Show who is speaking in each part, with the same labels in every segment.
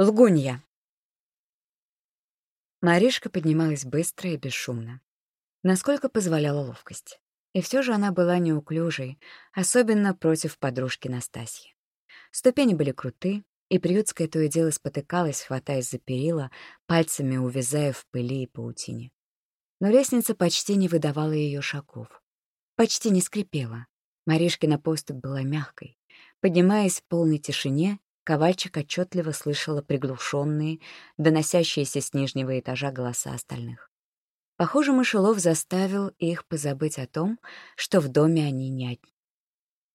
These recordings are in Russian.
Speaker 1: Лгунья. Маришка поднималась быстро и бесшумно, насколько позволяла ловкость. И все же она была неуклюжей, особенно против подружки Настасьи. Ступени были круты, и приютская то и дело спотыкалась, хватаясь за перила, пальцами увязая в пыли и паутине. Но лестница почти не выдавала ее шагов. Почти не скрипела. Маришкина поступь была мягкой. Поднимаясь в полной тишине, Ковальчик отчетливо слышала приглушенные, доносящиеся с нижнего этажа голоса остальных. Похоже, Мышелов заставил их позабыть о том, что в доме они не одни.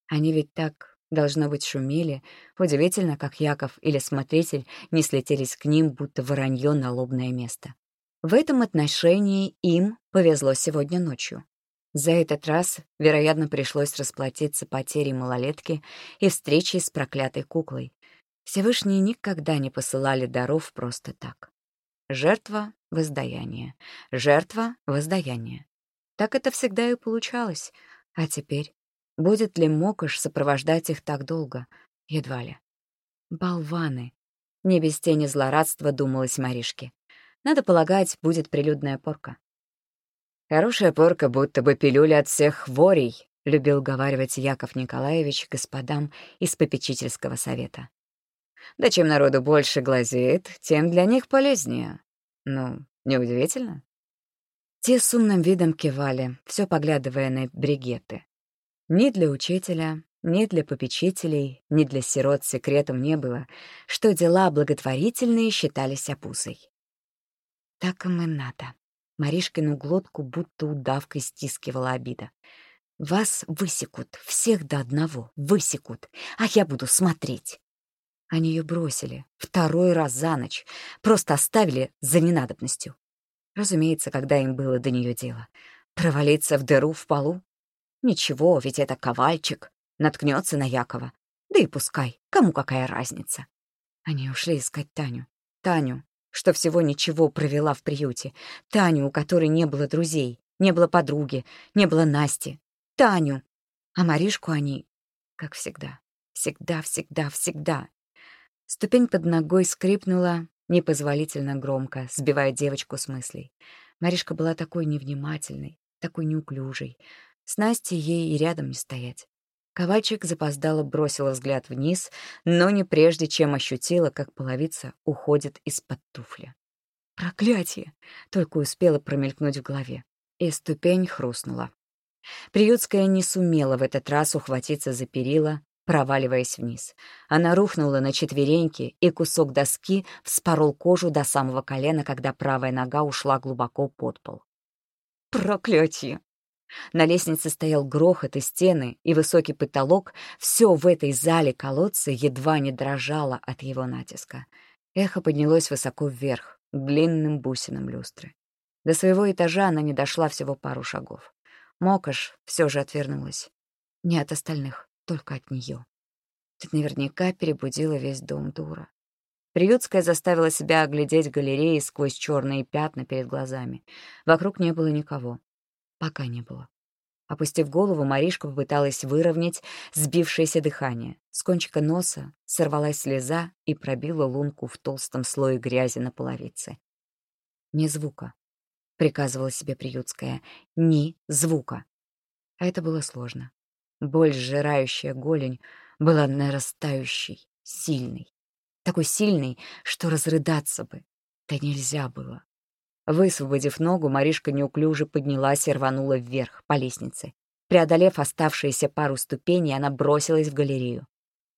Speaker 1: Они ведь так, должно быть, шумели. Удивительно, как Яков или смотритель не слетелись к ним, будто воронье на лобное место. В этом отношении им повезло сегодня ночью. За этот раз, вероятно, пришлось расплатиться потерей малолетки и встречей с проклятой куклой, Всевышние никогда не посылали даров просто так. Жертва — воздаяние, жертва — воздаяние. Так это всегда и получалось. А теперь будет ли Мокош сопровождать их так долго? Едва ли. Болваны. Не без тени злорадства думалась Маришке. Надо полагать, будет прилюдная порка. «Хорошая порка, будто бы пилюля от всех хворей», — любил говаривать Яков Николаевич господам из попечительского совета. Да чем народу больше глазеет, тем для них полезнее. Ну, неудивительно. Те с умным видом кивали, все поглядывая на бригеты. Ни для учителя, ни для попечителей, ни для сирот секретом не было, что дела благотворительные считались опусой. Так им и надо. Маришкину глотку будто удавкой стискивала обида. «Вас высекут, всех до одного, высекут, а я буду смотреть. Они ее бросили. Второй раз за ночь. Просто оставили за ненадобностью. Разумеется, когда им было до нее дело. Провалиться в дыру в полу? Ничего, ведь это ковальчик. Наткнется на Якова. Да и пускай. Кому какая разница? Они ушли искать Таню. Таню, что всего ничего провела в приюте. Таню, у которой не было друзей, не было подруги, не было Насти. Таню. А Маришку они, как всегда, всегда, всегда, всегда Ступень под ногой скрипнула непозволительно громко, сбивая девочку с мыслей. Маришка была такой невнимательной, такой неуклюжей. С Настей ей и рядом не стоять. Ковальчик запоздало бросила взгляд вниз, но не прежде, чем ощутила, как половица уходит из-под туфли. «Проклятие!» — только успела промелькнуть в голове. И ступень хрустнула. Приютская не сумела в этот раз ухватиться за перила, проваливаясь вниз. Она рухнула на четвереньки, и кусок доски вспорол кожу до самого колена, когда правая нога ушла глубоко под пол. Проклятие! На лестнице стоял грохот, и стены, и высокий потолок. Все в этой зале колодца едва не дрожало от его натиска. Эхо поднялось высоко вверх, к длинным бусинам люстры. До своего этажа она не дошла всего пару шагов. Мокаш все же отвернулась. Не от остальных только от нее. Ты наверняка перебудила весь дом, дура. Приютская заставила себя оглядеть галереи сквозь черные пятна перед глазами. Вокруг не было никого. Пока не было. Опустив голову, Маришка попыталась выровнять сбившееся дыхание. С кончика носа сорвалась слеза и пробила лунку в толстом слое грязи на половице. «Ни звука», — приказывала себе Приютская. «Ни звука». А это было сложно. Боль, сжирающая голень, была нарастающей, сильной. Такой сильной, что разрыдаться бы. Да нельзя было. Высвободив ногу, Маришка неуклюже поднялась и рванула вверх, по лестнице. Преодолев оставшиеся пару ступеней, она бросилась в галерею.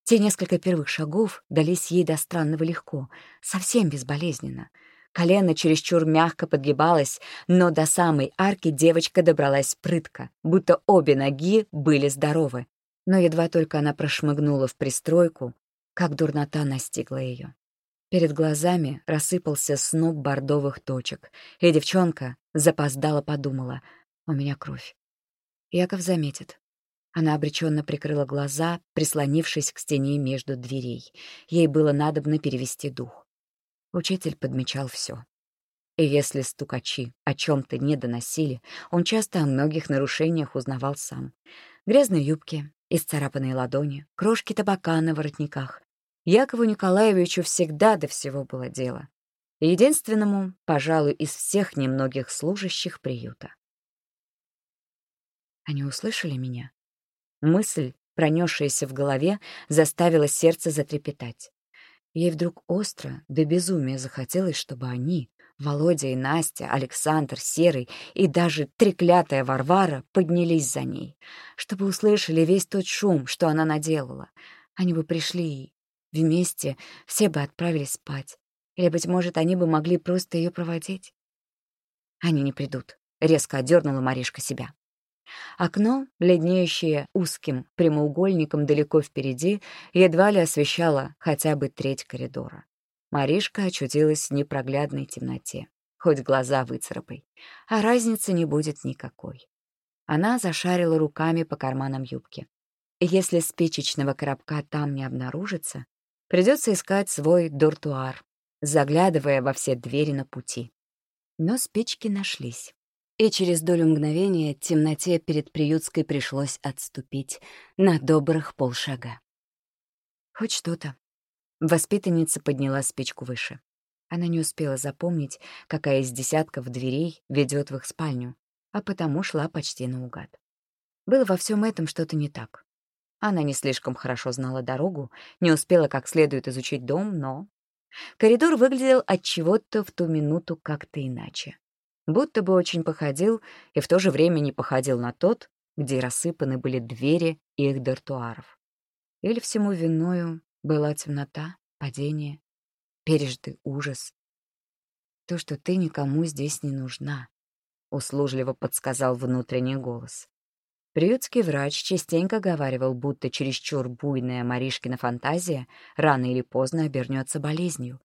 Speaker 1: Те несколько первых шагов дались ей до странного легко, совсем безболезненно — Колено чересчур мягко подгибалось, но до самой арки девочка добралась прытко, будто обе ноги были здоровы. Но едва только она прошмыгнула в пристройку, как дурнота настигла ее. Перед глазами рассыпался сноп бордовых точек, и девчонка запоздала подумала «У меня кровь». Яков заметит. Она обреченно прикрыла глаза, прислонившись к стене между дверей. Ей было надобно перевести дух. Учитель подмечал все. И если стукачи о чем-то не доносили, он часто о многих нарушениях узнавал сам. Грязные юбки, исцарапанные ладони, крошки табака на воротниках. Якову Николаевичу всегда до всего было дело. Единственному, пожалуй, из всех немногих служащих приюта. Они услышали меня. Мысль, пронесшаяся в голове, заставила сердце затрепетать. Ей вдруг остро, до безумия захотелось, чтобы они, Володя и Настя, Александр, Серый и даже треклятая Варвара поднялись за ней, чтобы услышали весь тот шум, что она наделала. Они бы пришли и вместе все бы отправились спать. Или, быть может, они бы могли просто ее проводить. Они не придут. Резко одернула Маришка себя. Окно, бледнеющее узким прямоугольником далеко впереди, едва ли освещало хотя бы треть коридора. Маришка очутилась в непроглядной темноте, хоть глаза выцарапай, а разницы не будет никакой. Она зашарила руками по карманам юбки. Если спичечного коробка там не обнаружится, придется искать свой дуртуар, заглядывая во все двери на пути. Но спички нашлись. И через долю мгновения темноте перед приютской пришлось отступить на добрых полшага. Хоть что-то. Воспитанница подняла спичку выше. Она не успела запомнить, какая из десятков дверей ведет в их спальню, а потому шла почти наугад. Было во всем этом что-то не так. Она не слишком хорошо знала дорогу, не успела как следует изучить дом, но... Коридор выглядел от чего-то в ту минуту как-то иначе будто бы очень походил и в то же время не походил на тот, где рассыпаны были двери их дартуаров. Или всему виною была темнота, падение, пережитый ужас. То, что ты никому здесь не нужна, — услужливо подсказал внутренний голос. Приютский врач частенько говаривал, будто чересчур буйная Маришкина фантазия рано или поздно обернется болезнью.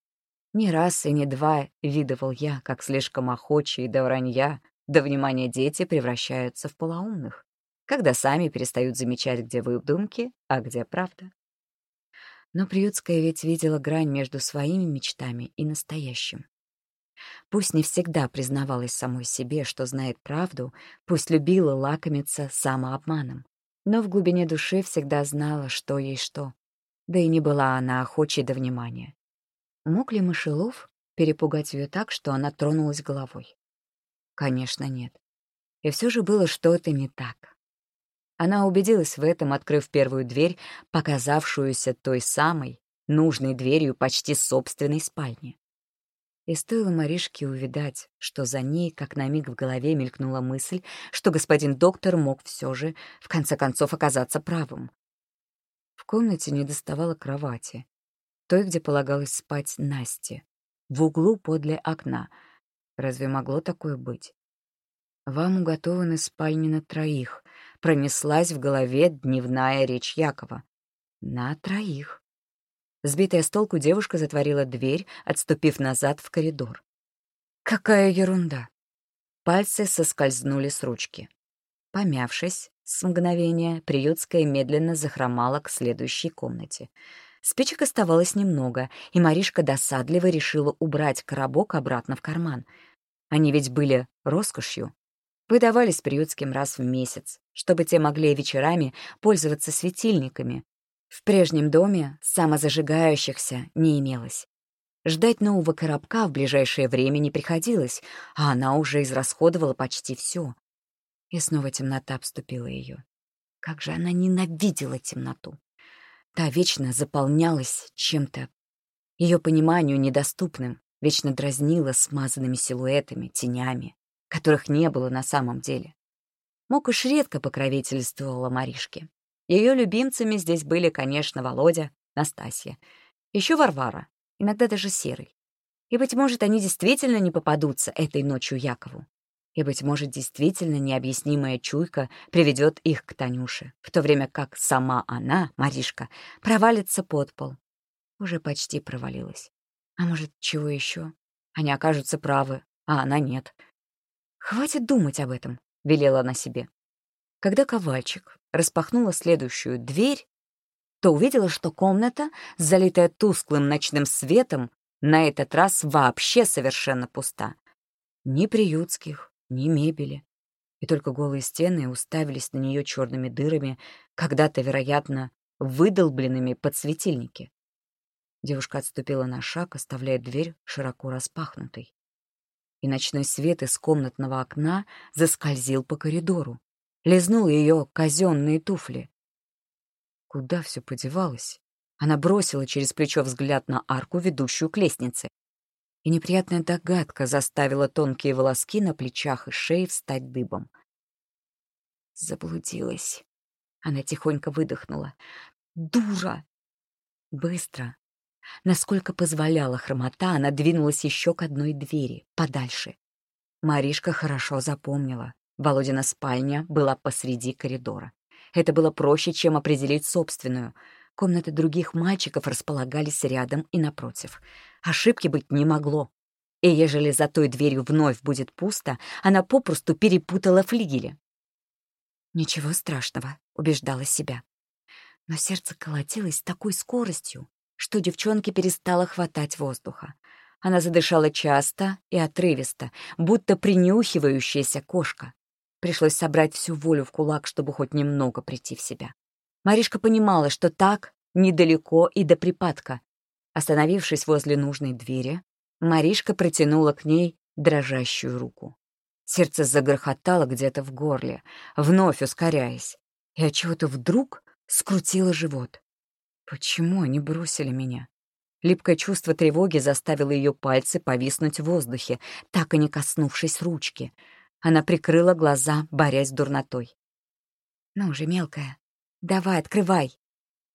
Speaker 1: Не раз и не два видывал я, как слишком охочие до вранья, до внимания дети превращаются в полоумных, когда сами перестают замечать, где выдумки, а где правда. Но Приютская ведь видела грань между своими мечтами и настоящим. Пусть не всегда признавалась самой себе, что знает правду, пусть любила лакомиться самообманом, но в глубине души всегда знала, что ей что. Да и не была она охочей до внимания. Мог ли мышелов перепугать ее так, что она тронулась головой? Конечно, нет. И все же было что-то не так. Она убедилась в этом, открыв первую дверь, показавшуюся той самой, нужной дверью почти собственной спальни. И стоило Маришке увидать, что за ней, как на миг в голове мелькнула мысль, что господин доктор мог все же, в конце концов, оказаться правым. В комнате не доставало кровати, той, где полагалось спать Насте, в углу подле окна. Разве могло такое быть? «Вам уготованы спальни на троих», — пронеслась в голове дневная речь Якова. «На троих». Сбитая с толку девушка затворила дверь, отступив назад в коридор. «Какая ерунда!» Пальцы соскользнули с ручки. Помявшись, с мгновения Приютская медленно захромала к следующей комнате — Спичек оставалось немного, и Маришка досадливо решила убрать коробок обратно в карман. Они ведь были роскошью. Выдавались приютским раз в месяц, чтобы те могли вечерами пользоваться светильниками. В прежнем доме самозажигающихся не имелось. Ждать нового коробка в ближайшее время не приходилось, а она уже израсходовала почти все. И снова темнота обступила ее. Как же она ненавидела темноту! Та вечно заполнялась чем-то, ее пониманию недоступным, вечно дразнила смазанными силуэтами, тенями, которых не было на самом деле. Мокуш редко покровительствовала Маришке. Ее любимцами здесь были, конечно, Володя, Настасья, еще Варвара, иногда даже Серый. И, быть может, они действительно не попадутся этой ночью Якову. И, быть может, действительно необъяснимая чуйка приведет их к Танюше, в то время как сама она, Маришка, провалится под пол. Уже почти провалилась. А может, чего еще? Они окажутся правы, а она нет. «Хватит думать об этом», — велела она себе. Когда Ковальчик распахнула следующую дверь, то увидела, что комната, залитая тусклым ночным светом, на этот раз вообще совершенно пуста. Ни приютских, ни мебели. И только голые стены уставились на нее черными дырами, когда-то, вероятно, выдолбленными под светильники. Девушка отступила на шаг, оставляя дверь широко распахнутой. И ночной свет из комнатного окна заскользил по коридору. Лизнул ее казенные туфли. Куда все подевалось? Она бросила через плечо взгляд на арку, ведущую к лестнице. И неприятная догадка заставила тонкие волоски на плечах и шее встать дыбом. Заблудилась. Она тихонько выдохнула. «Дура!» Быстро, Насколько позволяла хромота, она двинулась еще к одной двери, подальше. Маришка хорошо запомнила. Володина спальня была посреди коридора. Это было проще, чем определить собственную. Комнаты других мальчиков располагались рядом и напротив. Ошибки быть не могло. И ежели за той дверью вновь будет пусто, она попросту перепутала флигели. «Ничего страшного», — убеждала себя. Но сердце колотилось с такой скоростью, что девчонке перестало хватать воздуха. Она задышала часто и отрывисто, будто принюхивающаяся кошка. Пришлось собрать всю волю в кулак, чтобы хоть немного прийти в себя. Маришка понимала, что так недалеко и до припадка. Остановившись возле нужной двери, Маришка протянула к ней дрожащую руку. Сердце загрохотало где-то в горле, вновь ускоряясь, и отчего-то вдруг скрутило живот. Почему они бросили меня? Липкое чувство тревоги заставило ее пальцы повиснуть в воздухе, так и не коснувшись ручки. Она прикрыла глаза, борясь с дурнотой. «Ну же, мелкая, давай, открывай!»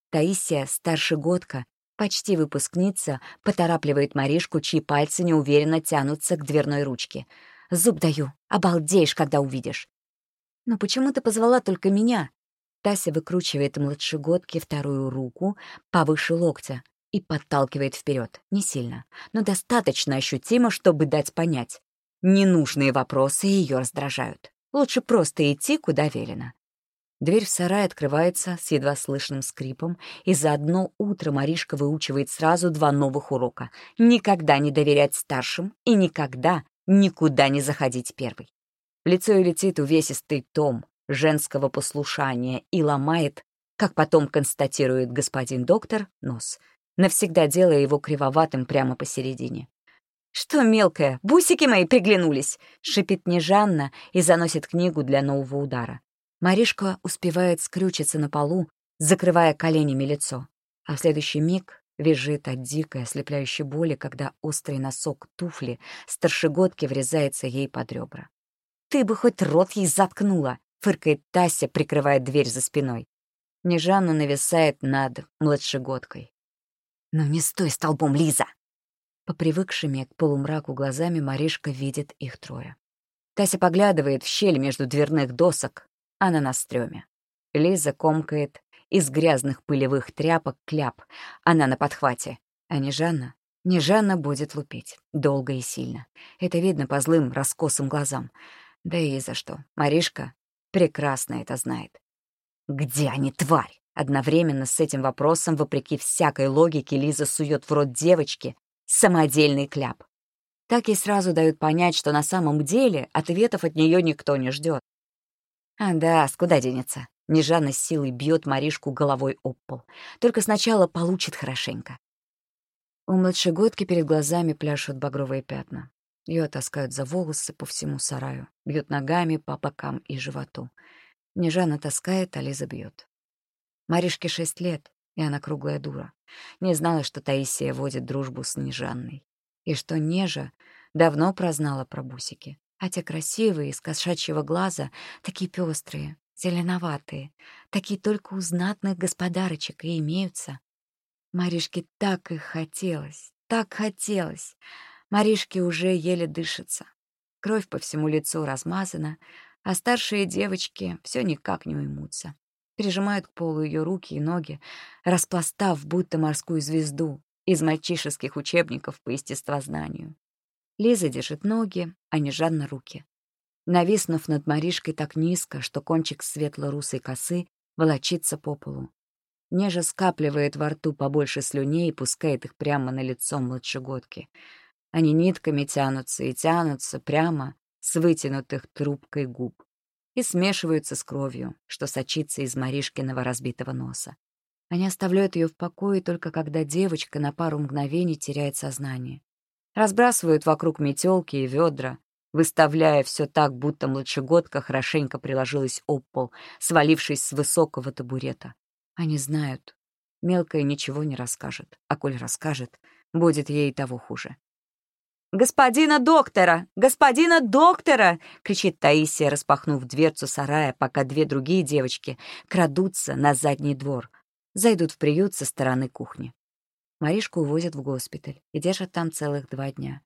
Speaker 1: Таисия, старшегодка, почти выпускница, поторапливает Маришку, чьи пальцы неуверенно тянутся к дверной ручке. «Зуб даю, обалдеешь, когда увидишь!» «Но почему ты позвала только меня?» Тася выкручивает младшегодке вторую руку повыше локтя и подталкивает вперед. Не сильно, но достаточно ощутимо, чтобы дать понять. Ненужные вопросы ее раздражают. Лучше просто идти, куда велено. Дверь в сарай открывается с едва слышным скрипом, и за одно утро Маришка выучивает сразу два новых урока. Никогда не доверять старшим и никогда никуда не заходить первой. В лицо ей летит увесистый том, женского послушания и ломает, как потом констатирует господин доктор, нос, навсегда делая его кривоватым прямо посередине. «Что, мелкая, бусики мои приглянулись!» — шипит Нежанна и заносит книгу для нового удара. Маришка успевает скрючиться на полу, закрывая коленями лицо, а в следующий миг визжит от дикой ослепляющей боли, когда острый носок туфли старшегодки врезается ей под ребра. «Ты бы хоть рот ей заткнула!» фыркает Тася, прикрывая дверь за спиной. Нежанна нависает над младшегодкой. «Ну не стой столбом, Лиза!» По привыкшими к полумраку глазами Маришка видит их трое. Тася поглядывает в щель между дверных досок, она на стреме. Лиза комкает из грязных пылевых тряпок кляп, она на подхвате. А Нежанна? Нежанна будет лупить. Долго и сильно. Это видно по злым, раскосым глазам. Да и за что. Маришка прекрасно это знает. «Где они, тварь?» Одновременно с этим вопросом, вопреки всякой логике, Лиза сует в рот девочки самодельный кляп. Так ей сразу дают понять, что на самом деле ответов от нее никто не ждет. А да, куда денется? Нежанно с силой бьет Маришку головой об пол. Только сначала получит хорошенько. У младшегодки перед глазами пляшут багровые пятна. Ее таскают за волосы по всему сараю, бьют ногами по бокам и животу. Нежана таскает, а Лиза бьет. Маришке шесть лет, и она круглая дура. Не знала, что Таисия водит дружбу с Нежанной. И что Нежа давно прознала про бусики. А те красивые, из кошачьего глаза, такие пестрые, зеленоватые, такие только у знатных господарочек и имеются. Маришке так их хотелось, так хотелось. Маришке уже еле дышится. Кровь по всему лицу размазана, а старшие девочки все никак не уймутся. Прижимают к полу ее руки и ноги, распластав будто морскую звезду из мальчишеских учебников по естествознанию. Лиза держит ноги, а не Жанна руки. Нависнув над Маришкой так низко, что кончик светло-русой косы волочится по полу. Нежа скапливает во рту побольше слюней и пускает их прямо на лицо младшегодки — они нитками тянутся и тянутся прямо с вытянутых трубкой губ и смешиваются с кровью, что сочится из Маришкиного разбитого носа. Они оставляют ее в покое только когда девочка на пару мгновений теряет сознание. Разбрасывают вокруг метелки и ведра, выставляя все так, будто младшегодка хорошенько приложилась об пол, свалившись с высокого табурета. Они знают. Мелкая ничего не расскажет, а коль расскажет, будет ей того хуже. «Господина доктора! Господина доктора!» — кричит Таисия, распахнув дверцу сарая, пока две другие девочки крадутся на задний двор, зайдут в приют со стороны кухни. Маришку увозят в госпиталь и держат там целых два дня.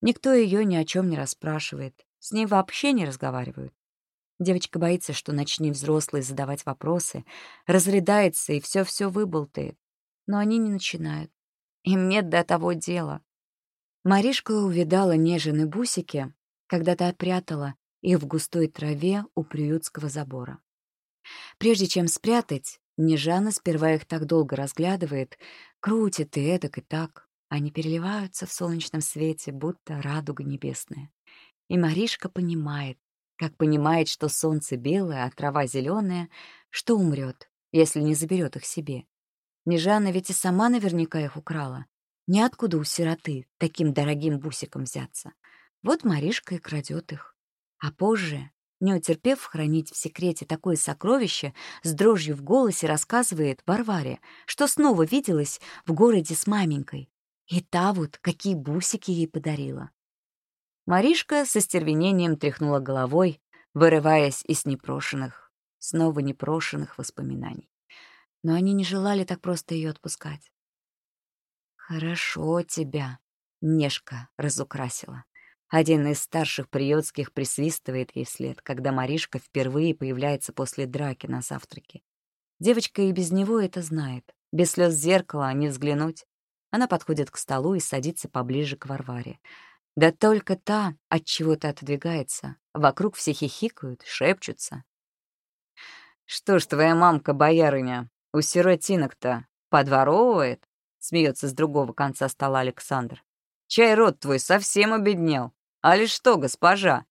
Speaker 1: Никто ее ни о чем не расспрашивает, с ней вообще не разговаривают. Девочка боится, что начни взрослый задавать вопросы, разрыдается и все-все выболтает. Но они не начинают. Им нет до того дела. Маришка увидала нежные бусики, когда-то опрятала их в густой траве у приютского забора. Прежде чем спрятать, Нежана сперва их так долго разглядывает, крутит и этак, и так. Они переливаются в солнечном свете, будто радуга небесная. И Маришка понимает, как понимает, что солнце белое, а трава зеленая, что умрет, если не заберет их себе. Нежана ведь и сама наверняка их украла. Ниоткуда у сироты таким дорогим бусиком взяться. Вот Маришка и крадет их. А позже, не утерпев хранить в секрете такое сокровище, с дрожью в голосе рассказывает Варваре, что снова виделась в городе с маменькой. И та вот какие бусики ей подарила. Маришка со стервенением тряхнула головой, вырываясь из непрошенных, снова непрошенных воспоминаний. Но они не желали так просто ее отпускать. «Хорошо тебя», — Нешка разукрасила. Один из старших приютских присвистывает ей вслед, когда Маришка впервые появляется после драки на завтраке. Девочка и без него это знает. Без слез зеркала не взглянуть. Она подходит к столу и садится поближе к Варваре. Да только та от чего-то отодвигается. Вокруг все хихикают, шепчутся. «Что ж твоя мамка, боярыня, у сиротинок-то подворовывает?» — смеется с другого конца стола Александр. «Чай рот твой совсем обеднел. А ли что, госпожа?»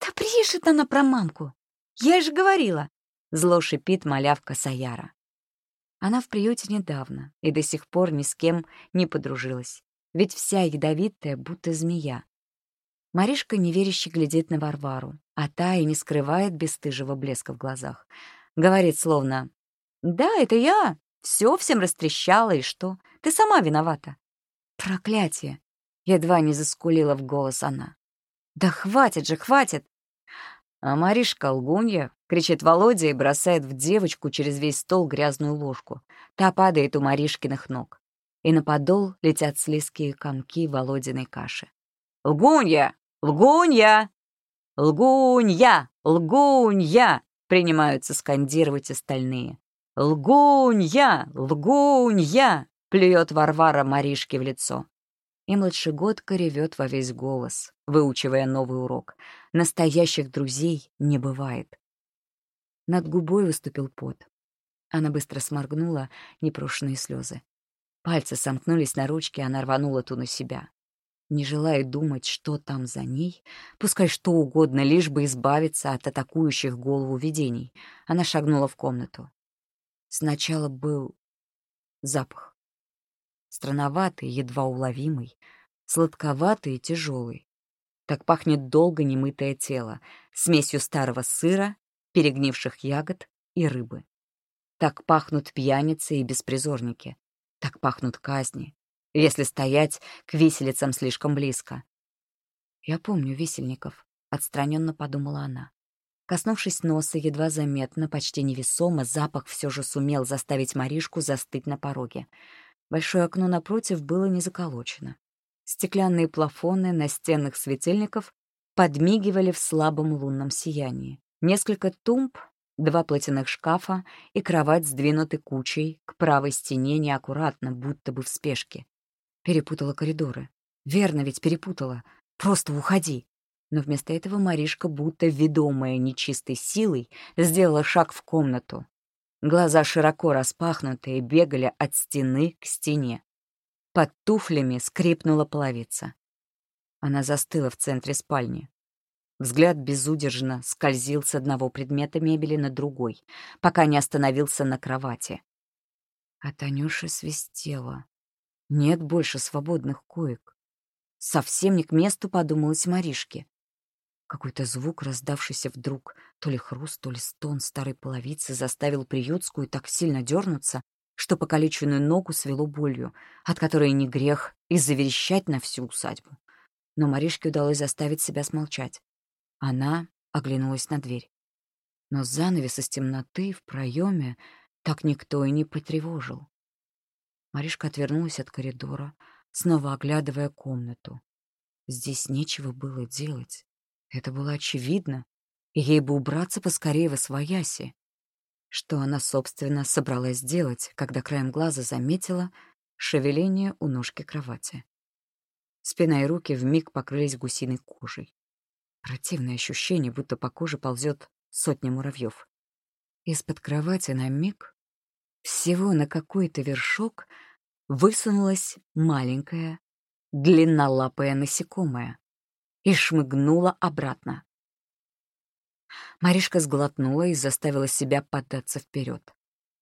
Speaker 1: «Да брешет она про мамку! Я же говорила!» — зло шипит малявка Саяра. Она в приюте недавно и до сих пор ни с кем не подружилась, ведь вся ядовитая, будто змея. Маришка неверяще глядит на Варвару, а та и не скрывает бесстыжего блеска в глазах. Говорит словно «Да, это я, все всем растрещала, и что? Ты сама виновата». «Проклятие!» — едва не заскулила в голос она. «Да хватит же, хватит!»
Speaker 2: «А Маришка лгунья!» — кричит Володя и бросает в девочку через весь стол грязную ложку. Та падает у Маришкиных ног. И на подол летят слизкие комки Володиной каши. «Лгунья! Лгунья! Лгунья! Лгунья!» принимаются скандировать остальные. «Лгунья! Лгунья!» — плюет Варвара Маришке в лицо. И младшегодка ревет во весь голос, выучивая новый урок. Настоящих друзей не бывает. Над губой выступил пот. Она быстро сморгнула непрошенные слезы. Пальцы сомкнулись на ручке, она рванула ту на себя. Не желая думать, что там за ней, пускай что угодно, лишь бы избавиться от атакующих голову видений, она шагнула в комнату. Сначала был запах. Странноватый, едва уловимый, сладковатый и тяжелый. Так пахнет долго немытое тело, смесью старого сыра, перегнивших ягод и рыбы. Так пахнут пьяницы и беспризорники. Так пахнут казни, если стоять к виселицам слишком близко. «Я помню висельников», — отстраненно подумала она. Коснувшись носа, едва заметно, почти невесомо, запах все же сумел заставить Маришку застыть на пороге. Большое окно напротив было не заколочено. Стеклянные плафоны настенных светильников подмигивали в слабом лунном сиянии. Несколько тумб, два платяных шкафа и кровать сдвинуты кучей к правой стене неаккуратно, будто бы в спешке. Перепутала коридоры. Верно ведь перепутала. Просто уходи. Но вместо этого Маришка, будто ведомая нечистой силой, сделала шаг в комнату. Глаза широко распахнутые бегали от стены к стене. Под туфлями скрипнула половица. Она застыла в центре спальни. Взгляд безудержно скользил с одного предмета мебели на другой, пока не остановился на кровати. А Танюша свистела. Нет больше свободных коек. Совсем не к месту подумалась Маришке. Какой-то звук, раздавшийся вдруг, то ли хруст, то ли стон старой половицы, заставил приютскую так сильно дернуться, что покалеченную ногу свело болью, от которой не грех и заверещать на всю усадьбу. Но Маришке удалось заставить себя смолчать. Она оглянулась на дверь. Но занавес из темноты в проеме так никто и не потревожил. Маришка отвернулась от коридора, снова оглядывая комнату. Здесь нечего было делать. Это было очевидно, и ей бы убраться поскорее во свояси. Что она, собственно, собралась сделать, когда краем глаза заметила шевеление у ножки кровати. Спина и руки вмиг покрылись гусиной кожей. Противное ощущение, будто по коже ползет сотня муравьев. Из-под кровати на миг, всего на какой-то вершок, высунулась маленькая, длиннолапая насекомая и шмыгнула обратно. Маришка сглотнула и заставила себя податься вперед.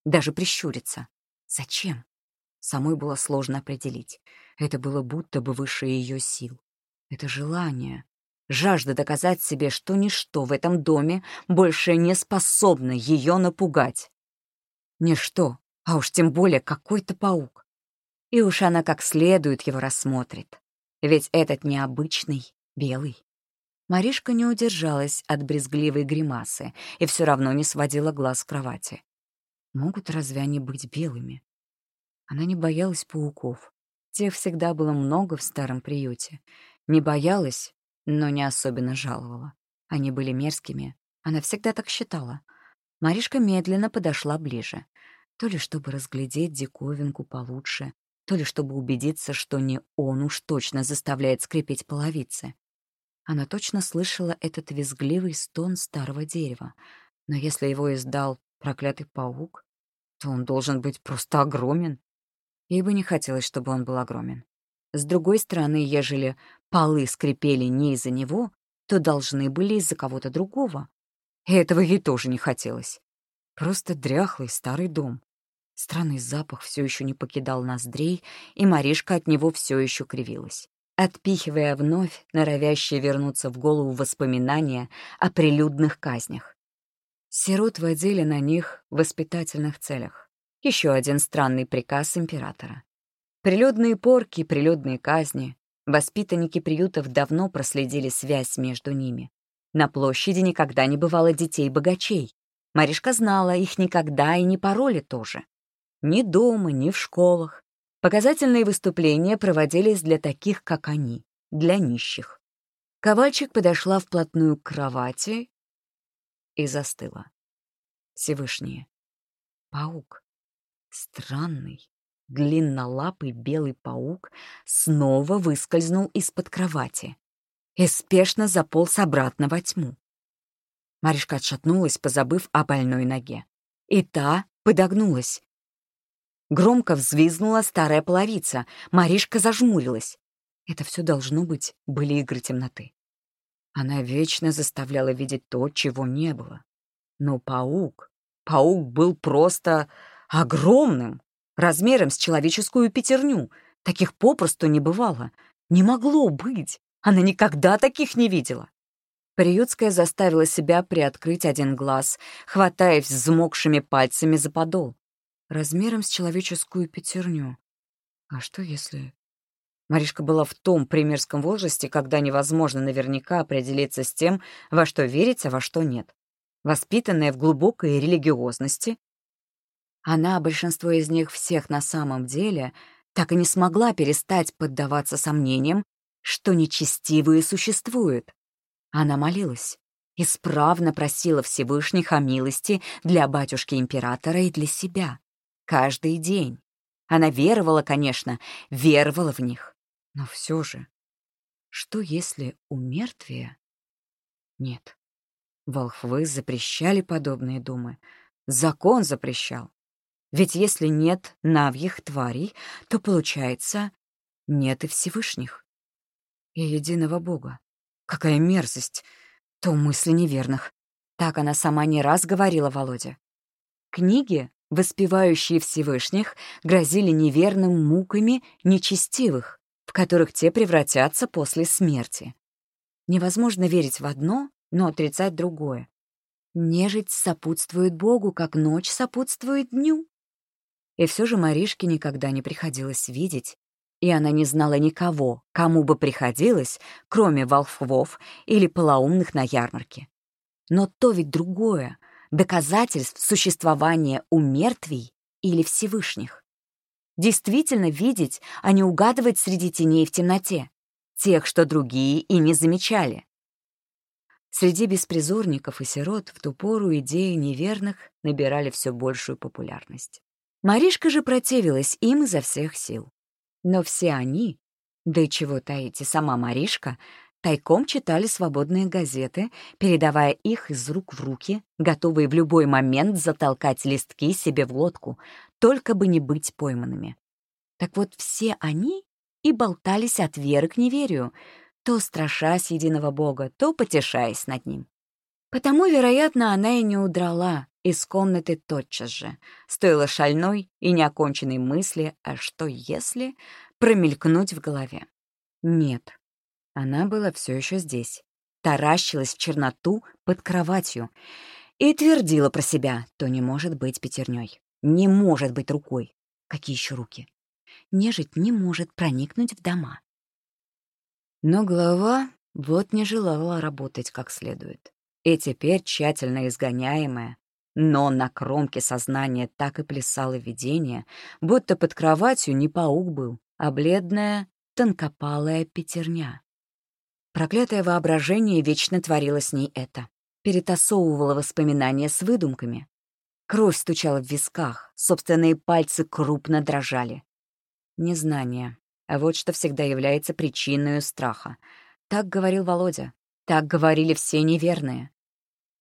Speaker 2: Даже прищуриться. Зачем? Самой было сложно определить. Это было будто бы выше ее сил. Это желание, жажда доказать себе, что ничто в этом доме больше не способно ее напугать. Ничто, а уж тем более какой-то паук. И уж она как следует его рассмотрит. Ведь этот необычный белый. Маришка не удержалась от брезгливой гримасы и все равно не сводила глаз с кровати. Могут разве они быть белыми? Она не боялась пауков. Тех всегда было много в старом приюте. Не боялась, но не особенно жаловала. Они были мерзкими. Она всегда так считала. Маришка медленно подошла ближе. То ли чтобы разглядеть диковинку получше, то ли чтобы убедиться, что не он уж точно заставляет скрипеть половицы. Она точно слышала этот визгливый стон старого дерева, но если его издал проклятый паук, то он должен быть просто огромен. Ей бы не хотелось, чтобы он был огромен. С другой стороны, ежели полы скрипели не из-за него, то должны были из-за кого-то другого. И этого ей тоже не хотелось. Просто дряхлый старый дом. Странный запах все еще не покидал ноздрей, и Маришка от него все еще кривилась, отпихивая вновь норовящие вернуться в голову воспоминания о прилюдных казнях. Сирот водили на них в воспитательных целях. Еще один странный приказ императора. Прилюдные порки, прилюдные казни. Воспитанники приютов давно проследили связь между ними. На площади никогда не бывало детей-богачей. Маришка знала, их никогда и не пароли тоже. Ни дома, ни в школах. Показательные выступления проводились для таких, как они, для нищих. Ковальчик подошла вплотную к кровати и застыла. Всевышнее. Паук. Странный, длиннолапый белый паук снова выскользнул из-под кровати и спешно заполз обратно во тьму. Маришка отшатнулась, позабыв о больной ноге. И та подогнулась, Громко взвизгнула старая половица. Маришка зажмурилась. Это все должно быть были игры темноты. Она вечно заставляла видеть то, чего не было. Но паук... Паук был просто огромным, размером с человеческую пятерню. Таких попросту не бывало. Не могло быть. Она никогда таких не видела. Приютская заставила себя приоткрыть один глаз, хватаясь взмокшими пальцами за подол размером с человеческую пятерню. А что если... Маришка была в том примерском возрасте, когда невозможно наверняка определиться с тем, во что верить, а во что нет. Воспитанная в глубокой религиозности, она, большинство из них всех на самом деле, так и не смогла перестать поддаваться сомнениям, что нечестивые существуют. Она молилась, исправно просила Всевышних о милости для батюшки-императора и для себя. Каждый день. Она веровала, конечно, веровала в них. Но все же, что если у мертвия? Нет. Волхвы запрещали подобные думы. Закон запрещал. Ведь если нет навьих тварей, то, получается, нет и Всевышних. И единого Бога. Какая мерзость! То мысли неверных. Так она сама не раз говорила Володе. Книги воспевающие Всевышних, грозили неверным муками нечестивых, в которых те превратятся после смерти. Невозможно верить в одно, но отрицать другое. Нежить сопутствует Богу, как ночь сопутствует дню. И все же Маришке никогда не приходилось видеть, и она не знала никого, кому бы приходилось, кроме волхвов или полоумных на ярмарке. Но то ведь другое — доказательств существования у мертвей или Всевышних. Действительно видеть, а не угадывать среди теней в темноте, тех, что другие и не замечали. Среди беспризорников и сирот в ту пору идеи неверных набирали все большую популярность. Маришка же противилась им изо всех сил. Но все они, да и чего таите, сама Маришка, тайком читали свободные газеты, передавая их из рук в руки, готовые в любой момент затолкать листки себе в лодку, только бы не быть пойманными. Так вот, все они и болтались от веры к неверию, то страшась единого Бога, то потешаясь над ним. Потому, вероятно, она и не удрала из комнаты тотчас же. Стоило шальной и неоконченной мысли, а что если промелькнуть в голове? Нет, она была все еще здесь, таращилась в черноту под кроватью и твердила про себя, то не может быть пятерней, не может быть рукой. Какие еще руки? Нежить не может проникнуть в дома. Но голова вот не желала работать как следует. И теперь, тщательно изгоняемая, но на кромке сознания так и плясало видение, будто под кроватью не паук был, а бледная, тонкопалая пятерня. Проклятое воображение вечно творило с ней это. Перетасовывало воспоминания с выдумками. Кровь стучала в висках, собственные пальцы крупно дрожали. Незнание. А вот что всегда является причиной страха. Так говорил Володя. Так говорили все неверные.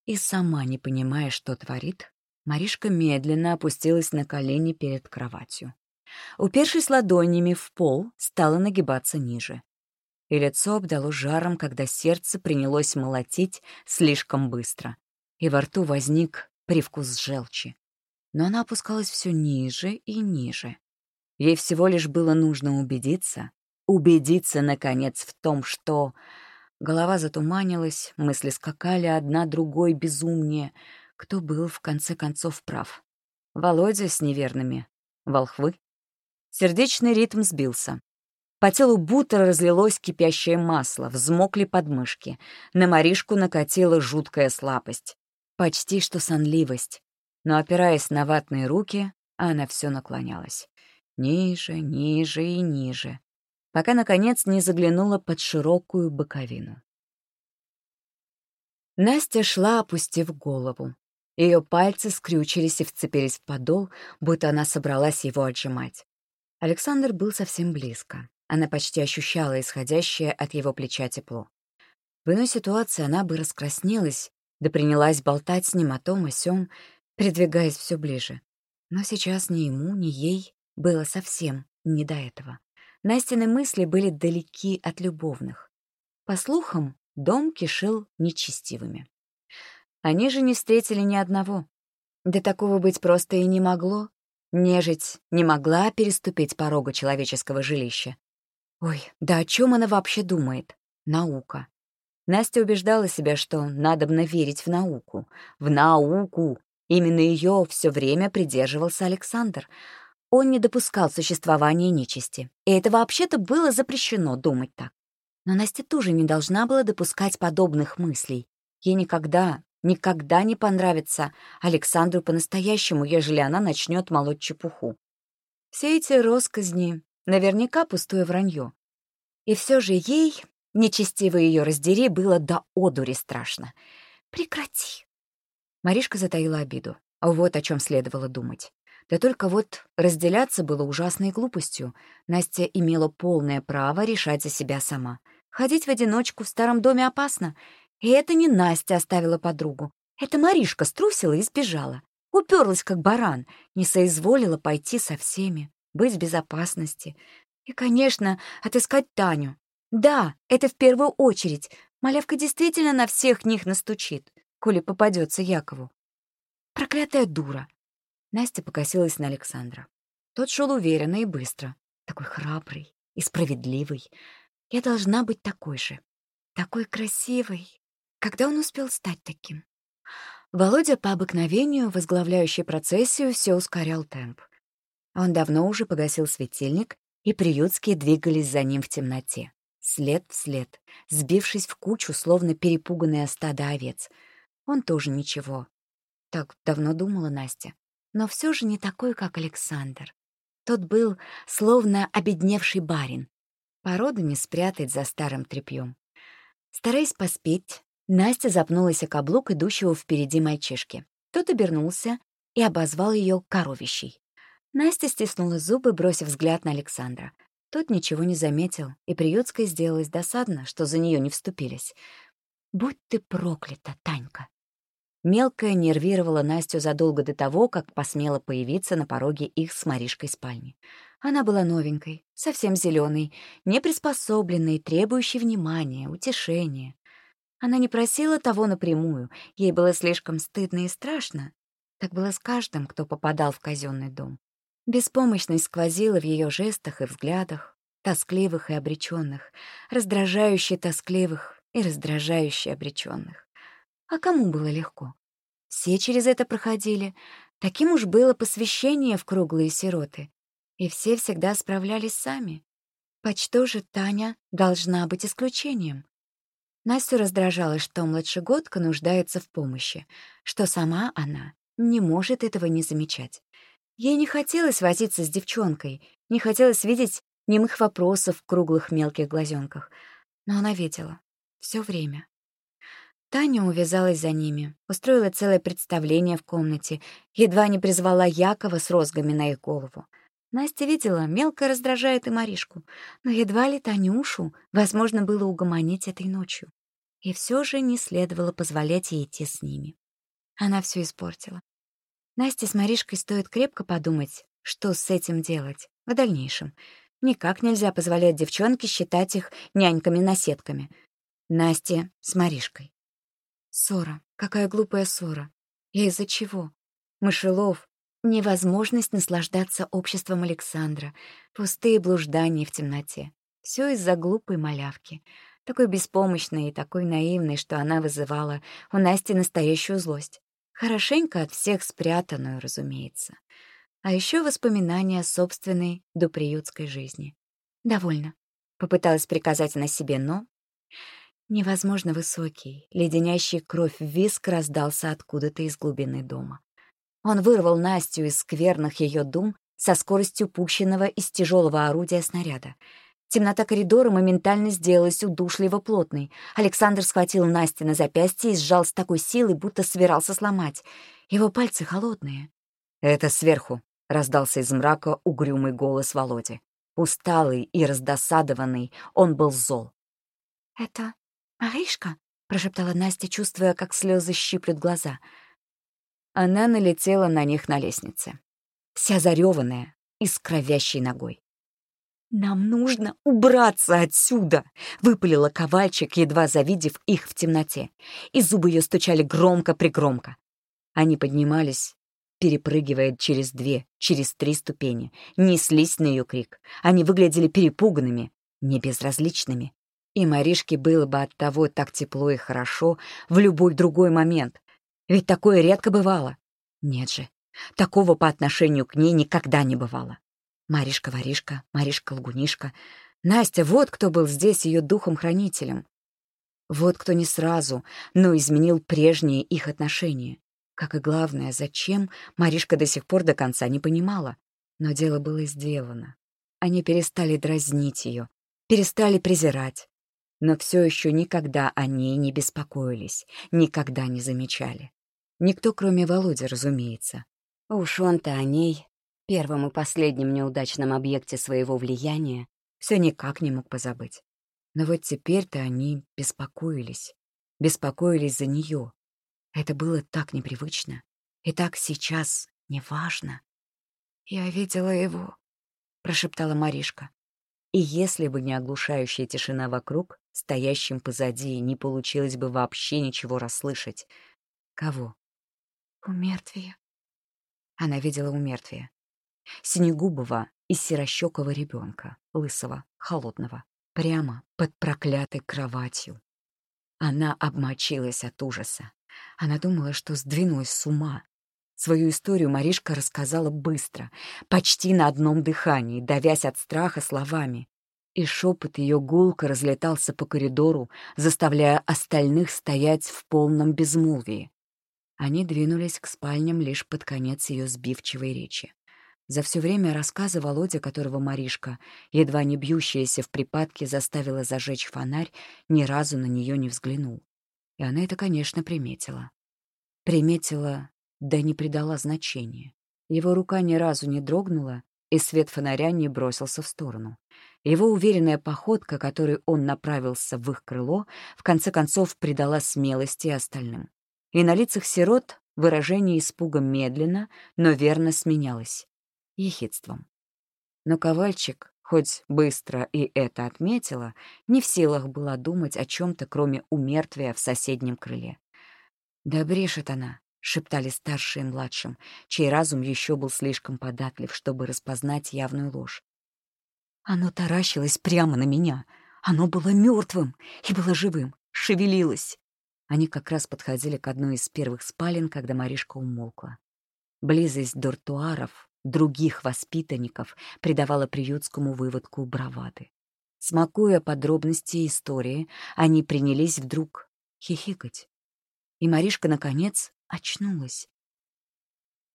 Speaker 2: И сама, не понимая, что творит, Маришка медленно опустилась на колени перед кроватью. Упершись ладонями в пол, стала нагибаться ниже. И лицо обдало жаром, когда сердце принялось молотить слишком быстро. И во рту возник привкус желчи. Но она опускалась все ниже и ниже. Ей всего лишь было нужно убедиться, убедиться, наконец, в том, что... Голова затуманилась, мысли скакали одна другой безумнее. Кто был, в конце концов, прав? Володя с неверными. Волхвы? Сердечный ритм сбился. По телу будто разлилось кипящее масло, взмокли подмышки. На Маришку накатила жуткая слабость. Почти что сонливость. Но, опираясь на ватные руки, она все наклонялась. Ниже, ниже и ниже, пока, наконец, не заглянула под широкую боковину. Настя шла, опустив голову. Ее пальцы скрючились и вцепились в подол, будто она собралась его отжимать. Александр был совсем близко. Она почти ощущала исходящее от его плеча тепло. В иной ситуации она бы раскраснелась, да принялась болтать с ним о том, о сём, придвигаясь все ближе. Но сейчас ни ему, ни ей было совсем не до этого. Настины мысли были далеки от любовных. По слухам, дом кишил нечестивыми. Они же не встретили ни одного. Да такого быть просто и не могло. Нежить не могла переступить порога человеческого жилища. Ой, да о чем она вообще думает? Наука. Настя убеждала себя, что надобно верить в науку. В науку! Именно ее все время придерживался Александр — он не допускал существования нечисти, и это вообще-то было запрещено думать так. Но Настя тоже не должна была допускать подобных мыслей. Ей никогда, никогда не понравится Александру по-настоящему, ежели она начнет молоть чепуху. Все эти росказни наверняка пустое вранье. И все же ей, нечестиво ее раздери, было до одури страшно. «Прекрати!» Маришка затаила обиду. Вот о чем следовало думать. Да только вот разделяться было ужасной глупостью. Настя имела полное право решать за себя сама. Ходить в одиночку в старом доме опасно. И это не Настя оставила подругу. Это Маришка струсила и сбежала. Уперлась, как баран, не соизволила пойти со всеми, быть в безопасности. И, конечно, отыскать Таню. Да, это в первую очередь. Малявка действительно на всех них настучит, коли попадется Якову. Проклятая дура.
Speaker 1: Настя покосилась на Александра. Тот шел уверенно и быстро, такой храбрый и справедливый. Я должна быть такой же, такой красивой. Когда он успел стать таким? Володя по обыкновению, возглавляющий процессию, все ускорял темп. Он давно уже погасил светильник, и приютские двигались за ним в темноте, след в след, сбившись в кучу, словно перепуганные стадо овец. Он тоже ничего. Так давно думала Настя. Но все же не такой, как Александр. Тот был словно обедневший барин. Породу не спрятать за старым тряпьем. Стараясь поспеть, Настя запнулась о каблук идущего впереди мальчишки. Тот обернулся и обозвал ее коровищей. Настя стиснула зубы, бросив взгляд на Александра. Тот ничего не заметил, и приютской сделалось досадно, что за нее не вступились. «Будь ты проклята, Танька!» Мелкая нервировала Настю задолго до того, как посмела появиться на пороге их с Маришкой спальни. Она была новенькой, совсем зеленой, неприспособленной, требующей внимания, утешения. Она не просила того напрямую, ей было слишком стыдно и страшно. Так было с каждым, кто попадал в казенный дом. Беспомощность сквозила в ее жестах и взглядах, тоскливых и обреченных, раздражающе тоскливых и раздражающе обреченных. А кому было легко? Все через это проходили. Таким уж было посвящение в круглые сироты. И все всегда справлялись сами. Почто же Таня должна быть исключением? Настю раздражало, что младшегодка нуждается в помощи, что сама она не может этого не замечать. Ей не хотелось возиться с девчонкой, не хотелось видеть немых вопросов в круглых мелких глазенках. Но она видела. все время. Таня увязалась за ними, устроила целое представление в комнате, едва не призвала Якова с розгами на их голову. Настя видела, мелко раздражает и Маришку, но едва ли Танюшу возможно было угомонить этой ночью. И все же не следовало позволять ей идти с ними. Она все испортила. Насте с Маришкой стоит крепко подумать, что с этим делать в дальнейшем. Никак нельзя позволять девчонке считать их няньками-наседками. Насте с Маришкой. Ссора. Какая глупая ссора. И из-за чего? Мышелов. Невозможность наслаждаться обществом Александра. Пустые блуждания в темноте. Все из-за глупой малявки. Такой беспомощной и такой наивной, что она вызывала у Насти настоящую злость. Хорошенько от всех спрятанную, разумеется. А еще воспоминания собственной доприютской жизни. «Довольно», — попыталась приказать она себе, но Невозможно высокий, леденящий кровь виск раздался откуда-то из глубины дома. Он вырвал Настю из скверных ее дум со скоростью пущенного из тяжелого орудия снаряда. Темнота коридора моментально сделалась удушливо плотной. Александр схватил Настю на запястье и сжал с такой силой, будто собирался сломать. Его пальцы холодные. «Это сверху», — раздался из мрака угрюмый голос Володи. Усталый и раздосадованный, он был зол. «Это «Аришка?» — прошептала Настя, чувствуя, как слезы щиплют глаза. Она налетела на них на лестнице. Вся зареванная и с кровящей ногой. «Нам нужно убраться отсюда!» — выпалила ковальчик, едва завидев их в темноте. И зубы ее стучали громко-пригромко. Они поднимались, перепрыгивая через две, через три ступени, неслись на ее крик. Они выглядели перепуганными, не безразличными. И Маришке было бы от того так тепло и хорошо в любой другой момент. Ведь такое редко бывало. Нет же, такого по отношению к ней никогда не бывало. Маришка-воришка, Маришка-лгунишка. Настя, вот кто был здесь ее духом-хранителем. Вот кто не сразу, но изменил прежние их отношения. Как и главное, зачем, Маришка до сих пор до конца не понимала. Но дело было сделано. Они перестали дразнить ее, перестали презирать но все еще никогда о ней не беспокоились, никогда не замечали. Никто, кроме Володи, разумеется. Уж он-то о ней, первом и последнем неудачном объекте своего влияния, все никак не мог позабыть. Но вот теперь-то они беспокоились, беспокоились за нее. Это было так непривычно и так сейчас неважно. «Я видела его», — прошептала Маришка. И если бы не оглушающая тишина вокруг, стоящим позади, не получилось бы вообще ничего расслышать. Кого? У мертвия. Она видела умертвие. Синегубого и серощекого ребенка, лысого, холодного, прямо под проклятой кроватью. Она обмочилась от ужаса. Она думала, что сдвинулась с ума. Свою историю Маришка рассказала быстро, почти на одном дыхании, давясь от страха словами. И шепот ее гулко разлетался по коридору, заставляя остальных стоять в полном безмолвии. Они двинулись к спальням лишь под конец ее сбивчивой речи. За все время рассказа Володя, которого Маришка, едва не бьющаяся в припадке, заставила зажечь фонарь, ни разу на нее не взглянул. И она это, конечно, приметила. Приметила, да не придала значения. Его рука ни разу не дрогнула, и свет фонаря не бросился в сторону. Его уверенная походка, которой он направился в их крыло, в конце концов придала смелости остальным. И на лицах сирот выражение испуга медленно, но верно сменялось ехидством. Но Ковальчик, хоть быстро и это отметила, не в силах была думать о чем-то, кроме умертвия в соседнем крыле. «Да брешет она», — шептали старшие и младшим, чей разум еще был слишком податлив, чтобы распознать явную ложь. Оно таращилось прямо на меня. Оно было мертвым и было живым, шевелилось. Они как раз подходили к одной из первых спален, когда Маришка умолкла. Близость дортуаров других воспитанников придавала приютскому выводку бравады. Смакуя подробности истории, они принялись вдруг хихикать. И Маришка, наконец, очнулась.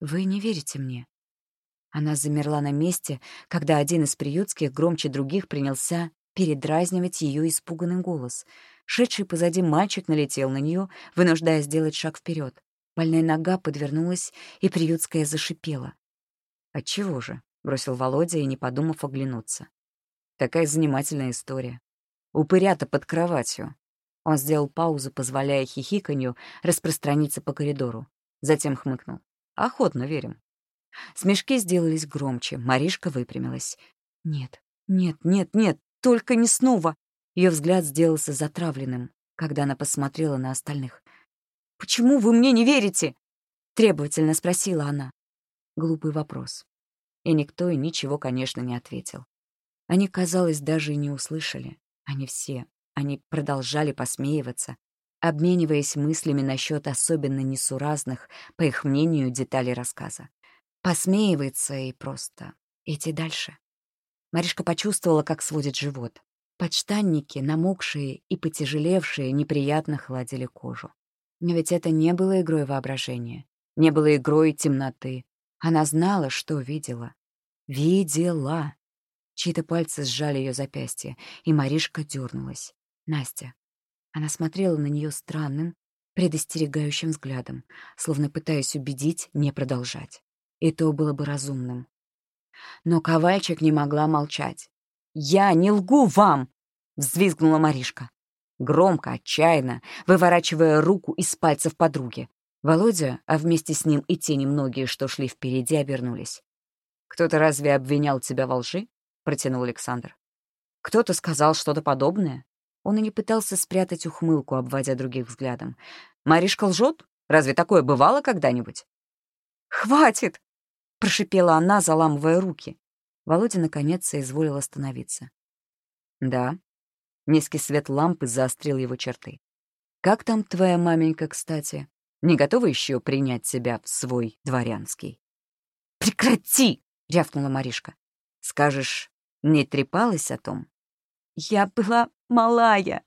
Speaker 1: «Вы не верите мне?» Она замерла на месте, когда один из приютских громче других принялся передразнивать ее испуганный голос. Шедший позади мальчик налетел на нее, вынуждая сделать шаг вперед. Больная нога подвернулась, и приютская зашипела. «Отчего же?» — бросил Володя и, не подумав, оглянуться. «Такая занимательная история. Упырята под кроватью». Он сделал паузу, позволяя хихиканью распространиться по коридору. Затем хмыкнул. «Охотно верим». Смешки сделались громче. Маришка выпрямилась. «Нет, нет, нет, нет, только не снова!» Ее взгляд сделался затравленным, когда она посмотрела на остальных. «Почему вы мне не верите?» — требовательно спросила она. Глупый вопрос. И никто и ничего, конечно, не ответил. Они, казалось, даже и не услышали. Они все. Они продолжали посмеиваться, обмениваясь мыслями насчет особенно несуразных, по их мнению, деталей рассказа. Посмеиваться и просто идти дальше. Маришка почувствовала, как сводит живот. Подштанники, намокшие и потяжелевшие, неприятно холодили кожу. Но ведь это не было игрой воображения, не было игрой темноты, она знала, что видела. Видела. Чьи-то пальцы сжали ее запястье, и Маришка дернулась. Настя. Она смотрела на нее странным, предостерегающим взглядом, словно пытаясь убедить не продолжать. И то было бы разумным. Но Ковальчик не могла молчать. «Я не лгу вам!» — взвизгнула Маришка. Громко, отчаянно, выворачивая руку из пальцев подруги. Володя, а вместе с ним и те немногие, что шли впереди, обернулись. «Кто-то разве обвинял тебя во лжи?» — протянул Александр. «Кто-то сказал что-то подобное?» Он и не пытался спрятать ухмылку, обводя других взглядом. «Маришка лжет? Разве такое бывало когда-нибудь?» «Хватит!» — прошипела она, заламывая руки. Володя, наконец, соизволил остановиться. «Да». Низкий свет лампы заострил его черты. «Как там твоя маменька, кстати?» Не готова еще принять себя в свой дворянский? «Прекрати!» — рявкнула Маришка. «Скажешь, не трепалась о том?» «Я была малая».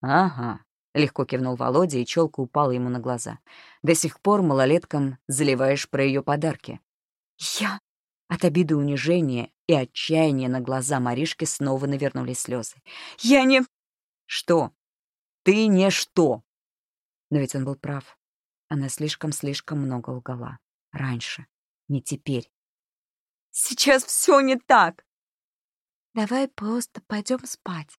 Speaker 1: «Ага», — легко кивнул Володя, и челка упала ему на глаза. «До сих пор малолеткам заливаешь про ее подарки». «Я...» От обиды унижения и отчаяния на глаза Маришки снова навернулись слезы. «Я не...» «Что? Ты не что?» Но ведь он был прав. Она слишком-слишком много лгала. Раньше, не теперь. «Сейчас все не так!» «Давай просто пойдем спать».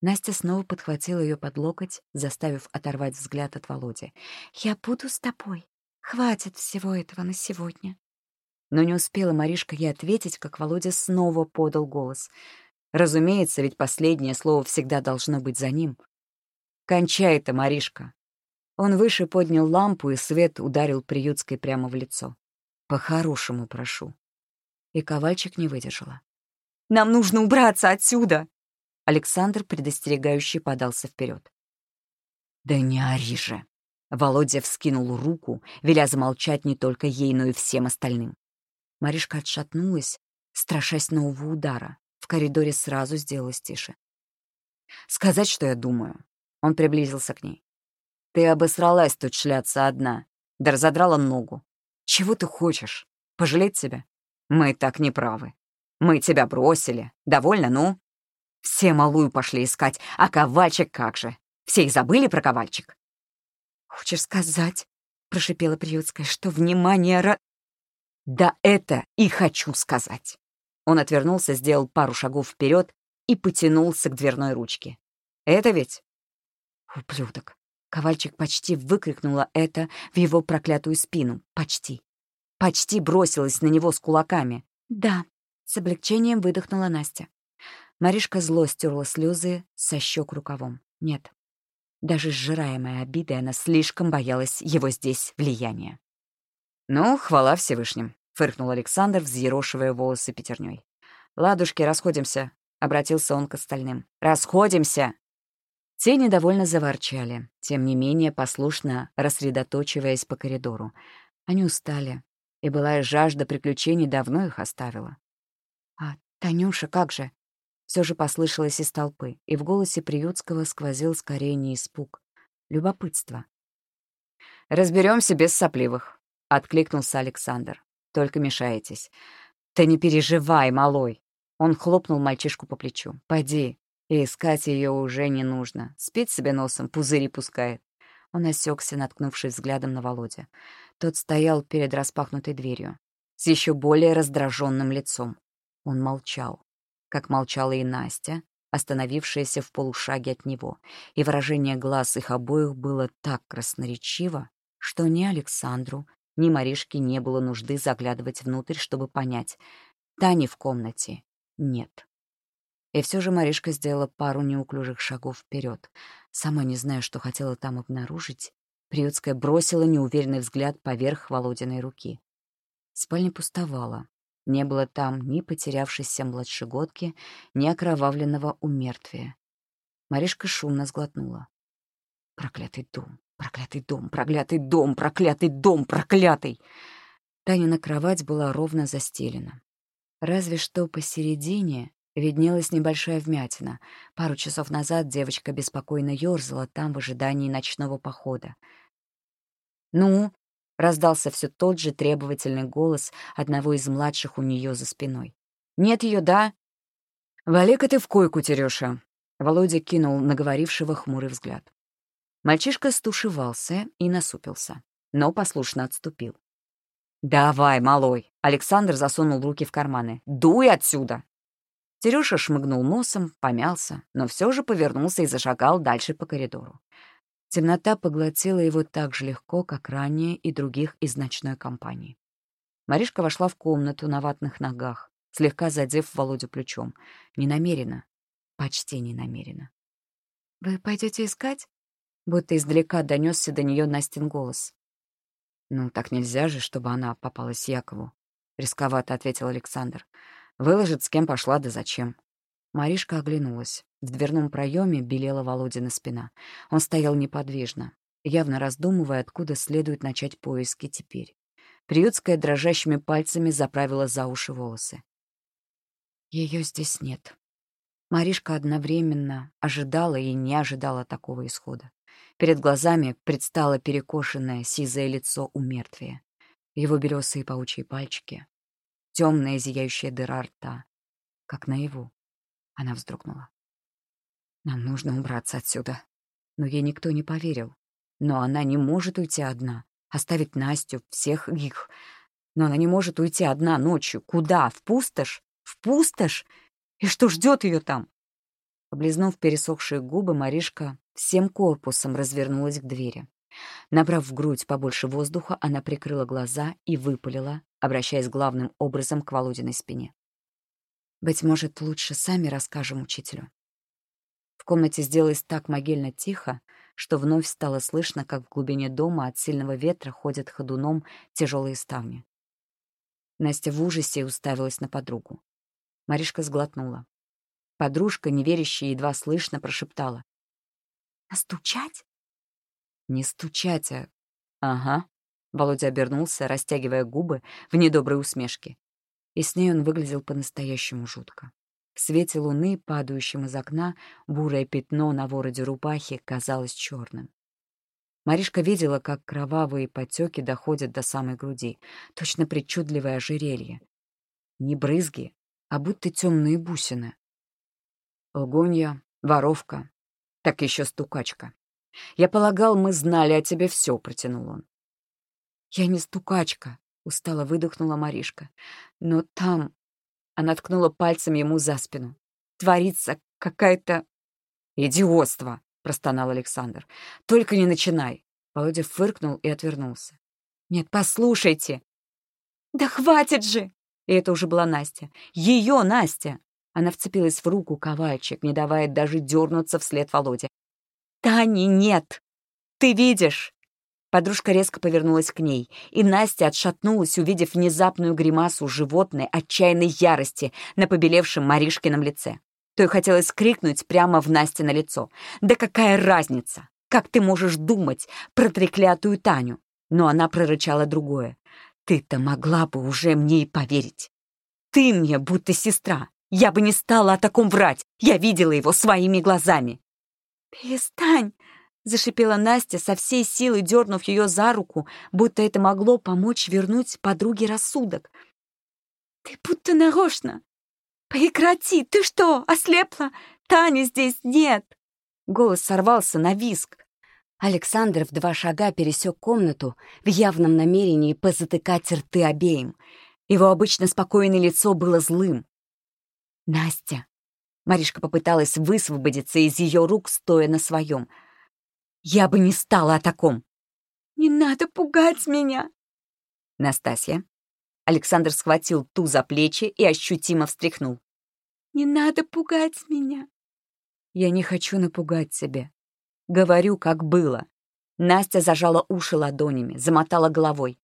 Speaker 1: Настя снова подхватила ее под локоть, заставив оторвать взгляд от Володи. «Я буду с тобой. Хватит всего этого на сегодня». Но не успела Маришка ей ответить, как Володя снова подал голос. Разумеется, ведь последнее слово всегда должно быть за ним. «Кончай это, Маришка. Он выше поднял лампу, и свет ударил приютской прямо в лицо.
Speaker 2: По-хорошему прошу». И Ковальчик не выдержала. «Нам нужно убраться отсюда!» Александр предостерегающе подался вперед. «Да не ори же!» Володя вскинул руку, веля замолчать не только ей, но и всем остальным. Маришка отшатнулась, страшась нового удара. В коридоре сразу сделалось тише. «Сказать, что я думаю?» Он приблизился к ней. «Ты обосралась тут шляться одна, да разодрала ногу. Чего ты хочешь? Пожалеть тебя? Мы так не правы. Мы тебя бросили. Довольно, ну?» Все малую пошли искать, а ковальчик как же? Все и забыли про ковальчик?
Speaker 1: «Хочешь сказать, — прошипела Приютская, — что внимание ра...»
Speaker 2: «Да это и хочу сказать!» Он отвернулся, сделал пару шагов вперед и потянулся к дверной ручке. «Это ведь...» «Ублюдок!» Ковальчик почти выкрикнула это в его проклятую спину. Почти. Почти бросилась на него с кулаками.
Speaker 1: «Да», — с облегчением выдохнула Настя.
Speaker 2: Маришка зло стерла слезы со щек рукавом. Нет, даже сжираемая обидой, она слишком боялась его здесь влияния. «Ну, хвала Всевышним», — фыркнул Александр, взъерошивая волосы пятерней. «Ладушки, расходимся», — обратился он к остальным. «Расходимся!» Те недовольно заворчали, тем не менее послушно рассредоточиваясь по коридору. Они устали, и былая жажда приключений давно их оставила.
Speaker 1: «А Танюша как же?» Все же послышалось из толпы, и в голосе Приютского сквозил скорее не испуг, любопытство.
Speaker 2: Разберемся без сопливых», — откликнулся Александр. «Только мешаетесь». «Ты не переживай, малой!» Он хлопнул мальчишку по плечу. «Пойди, и искать ее уже не нужно. Спит себе носом, пузыри пускает». Он осекся, наткнувшись взглядом на Володя. Тот стоял перед распахнутой дверью, с еще более раздраженным лицом. Он молчал как молчала и Настя, остановившаяся в полушаге от него, и выражение глаз их обоих было так красноречиво, что ни Александру, ни Маришке не было нужды заглядывать внутрь, чтобы понять. Тани в комнате нет. И все же Маришка сделала пару неуклюжих шагов вперед. Сама не зная, что хотела там обнаружить, Приютская бросила неуверенный взгляд поверх Володиной руки. Спальня пустовала. Не было там ни потерявшейся младшегодки, ни окровавленного умертвия. Маришка шумно сглотнула. «Проклятый дом, проклятый дом, проклятый дом, проклятый дом, проклятый!» Танина кровать была ровно застелена. Разве что посередине виднелась небольшая вмятина. Пару часов назад девочка беспокойно ёрзала там в ожидании ночного похода. «Ну, Раздался все тот же требовательный голос одного из младших у нее за спиной. «Нет ее, да?» «Вали-ка ты в койку, Терёша!» Володя кинул на говорившего хмурый взгляд. Мальчишка стушевался и насупился, но послушно отступил. «Давай, малой!» Александр засунул руки в карманы. «Дуй отсюда!» Терёша шмыгнул носом, помялся, но все же повернулся и зашагал дальше по коридору. Темнота поглотила его так же легко, как ранее и других из ночной компании. Маришка вошла в комнату на ватных ногах, слегка задев Володю плечом. Не намеренно, почти не намеренно.
Speaker 1: «Вы пойдете искать?»
Speaker 2: Будто издалека донесся до нее Настин голос. «Ну, так нельзя же, чтобы она попалась Якову», — рисковато ответил Александр. «Выложит, с кем пошла, да зачем». Маришка оглянулась. В дверном проеме белела Володина спина. Он стоял неподвижно, явно раздумывая, откуда следует начать поиски теперь. Приютская дрожащими пальцами заправила за уши волосы. Ее здесь нет. Маришка одновременно ожидала и не ожидала такого исхода. Перед глазами предстало перекошенное сизое лицо у мертвия. Его белесые паучьи пальчики, темная зияющая дыра рта, как наяву. Она вздрогнула. «Нам нужно убраться отсюда». Но ей никто не поверил. Но она не может уйти одна, оставить Настю, всех их. Но она не может уйти одна ночью. Куда? В пустошь? В пустошь? И что ждет ее там? Облизнув пересохшие губы, Маришка всем корпусом развернулась к двери. Набрав в грудь побольше воздуха, она прикрыла глаза и выпалила, обращаясь главным образом к Володиной спине. Быть может, лучше сами расскажем учителю. В комнате сделалось так могильно тихо, что вновь стало слышно, как в глубине дома от сильного ветра ходят ходуном тяжелые ставни. Настя в ужасе уставилась на подругу. Маришка сглотнула. Подружка, неверящая, едва слышно прошептала.
Speaker 1: «Настучать?»
Speaker 2: «Не стучать, а...» «Ага». Володя обернулся, растягивая губы в недоброй усмешке. И с ней он выглядел по-настоящему жутко. В свете луны, падающем из окна, бурое пятно на вороде рубахи казалось черным. Маришка видела, как кровавые потеки доходят до самой груди, точно причудливое ожерелье. Не брызги, а будто темные бусины. Лгунья, воровка, так еще стукачка. Я полагал, мы знали о тебе все, протянул он. Я не стукачка, устало выдохнула Маришка. Но там... Она ткнула пальцем ему за спину. Творится какая-то... Идиотство, простонал Александр. «Только не начинай!» Володя фыркнул и отвернулся. «Нет, послушайте!» «Да хватит же!» И это уже была Настя. Ее Настя! Она вцепилась в руку ковальчик, не давая даже дернуться вслед Володе. «Тани нет! Ты видишь!» Подружка резко повернулась к ней, и Настя отшатнулась, увидев внезапную гримасу животной отчаянной ярости на побелевшем Маришкином лице. То и хотелось крикнуть прямо в Насте на лицо. «Да какая разница? Как ты можешь думать про треклятую Таню?» Но она прорычала другое. «Ты-то могла бы уже мне и поверить. Ты мне будто сестра. Я бы не стала о таком врать. Я видела его своими глазами». «Перестань!» — зашипела Настя, со всей силы дернув ее за руку, будто это могло помочь вернуть подруге рассудок. «Ты будто нарочно. «Прекрати! Ты что, ослепла? Тани здесь нет!» Голос сорвался на виск. Александр в два шага пересек комнату в явном намерении позатыкать рты обеим. Его обычно спокойное лицо было злым. «Настя!» Маришка попыталась высвободиться из ее рук, стоя на своем. «Я бы не стала о таком!» «Не надо пугать меня!» «Настасья, Александр схватил ту за плечи и ощутимо встряхнул. «Не надо пугать меня!» «Я не хочу напугать тебя. Говорю, как было». Настя зажала уши ладонями, замотала головой.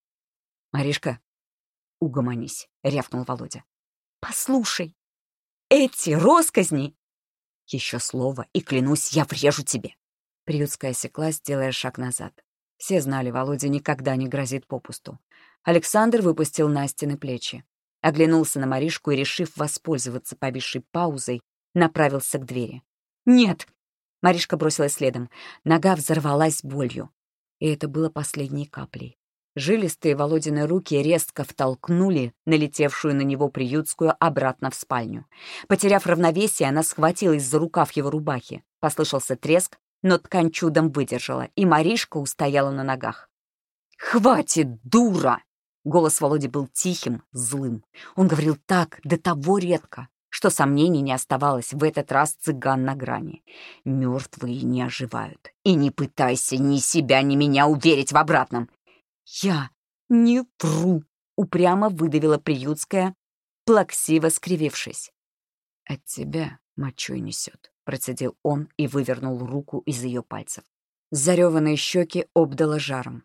Speaker 2: «Маришка, угомонись», — рявкнул Володя. «Послушай, эти росказни...» «Еще слово, и клянусь, я врежу тебе!» Приютская осеклась, делая шаг назад. Все знали, Володя никогда не грозит попусту. Александр выпустил Настины плечи. Оглянулся на Маришку и, решив воспользоваться повисшей паузой, направился к двери. «Нет!» Маришка бросилась следом. Нога взорвалась болью. И это было последней каплей. Жилистые Володины руки резко втолкнули налетевшую на него приютскую обратно в спальню. Потеряв равновесие, она схватилась за рукав его рубахи. Послышался треск, но ткань чудом выдержала, и Маришка устояла на ногах. «Хватит, дура!» Голос Володи был тихим, злым. Он говорил так, до того редко, что сомнений не оставалось, в этот раз цыган на грани. Мертвые не оживают. И не пытайся ни себя, ни меня уверить в обратном. Я не вру, упрямо выдавила приютская, плаксиво скривившись. От тебя мочой несет процедил он и вывернул руку из ее пальцев. Зареванные щеки обдало жаром.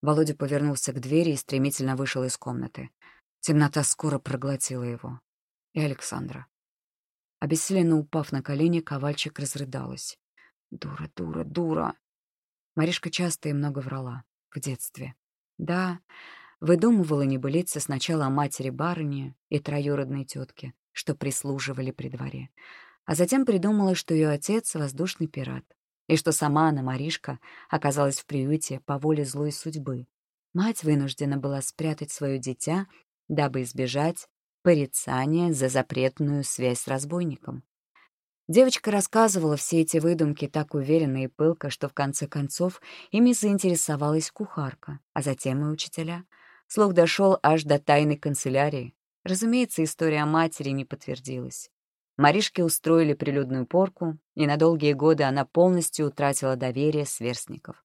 Speaker 2: Володя повернулся к двери и стремительно вышел из комнаты. Темнота скоро проглотила его. И Александра. Обессиленно упав на колени, ковальчик разрыдалась. «Дура, дура, дура!» Маришка часто и много врала. В детстве. Да, выдумывала небылицы сначала о матери барыни и троюродной тетке, что прислуживали при дворе а затем придумала, что ее отец — воздушный пират, и что сама она, Маришка, оказалась в приюте по воле злой судьбы. Мать вынуждена была спрятать свое дитя, дабы избежать порицания за запретную связь с разбойником. Девочка рассказывала все эти выдумки так уверенно и пылко, что в конце концов ими заинтересовалась кухарка, а затем и учителя. Слух дошел аж до тайной канцелярии. Разумеется, история о матери не подтвердилась. Маришке устроили прилюдную порку, и на долгие годы она полностью утратила доверие сверстников.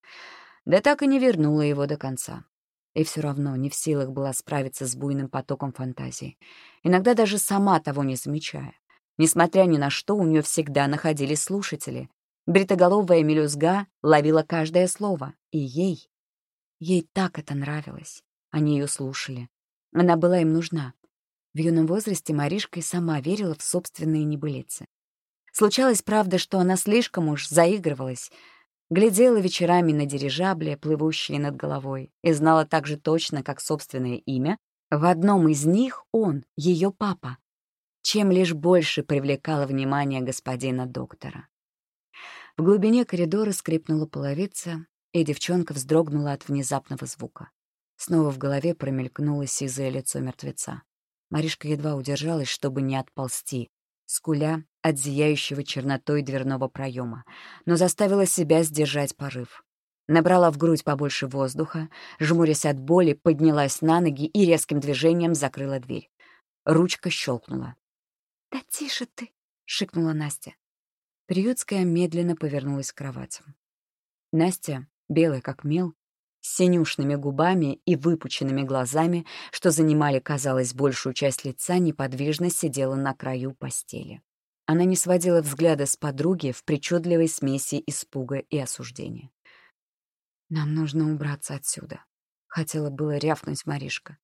Speaker 2: Да так и не вернула его до конца. И все равно не в силах была справиться с буйным потоком фантазии, иногда даже сама того не замечая. Несмотря ни на что, у нее всегда находились слушатели. Бритоголовая мелюзга ловила каждое слово, и ей, ей так это нравилось. Они ее слушали.
Speaker 1: Она была им нужна. В юном возрасте Маришка и сама верила в собственные небылицы. Случалось, правда, что она слишком уж заигрывалась, глядела вечерами на дирижабли, плывущие над головой, и знала так же точно, как собственное имя, в одном из них он, ее папа, чем лишь больше привлекало внимание господина доктора. В глубине коридора скрипнула половица, и девчонка вздрогнула от внезапного звука. Снова в голове промелькнуло сизое лицо мертвеца. Маришка едва удержалась, чтобы не отползти, скуля от зияющего чернотой дверного проема, но заставила себя сдержать порыв. Набрала в грудь побольше воздуха, жмурясь от боли, поднялась на ноги и резким движением закрыла дверь. Ручка щелкнула. «Да тише ты!» — шикнула Настя. Приютская медленно повернулась к кроватям. Настя, белая как мел, с синюшными губами и выпученными глазами, что занимали, казалось, большую часть лица, неподвижно сидела на краю постели. Она не сводила взгляда с подруги в причудливой смеси испуга и осуждения. «Нам нужно убраться отсюда», — хотела было рявкнуть Маришка.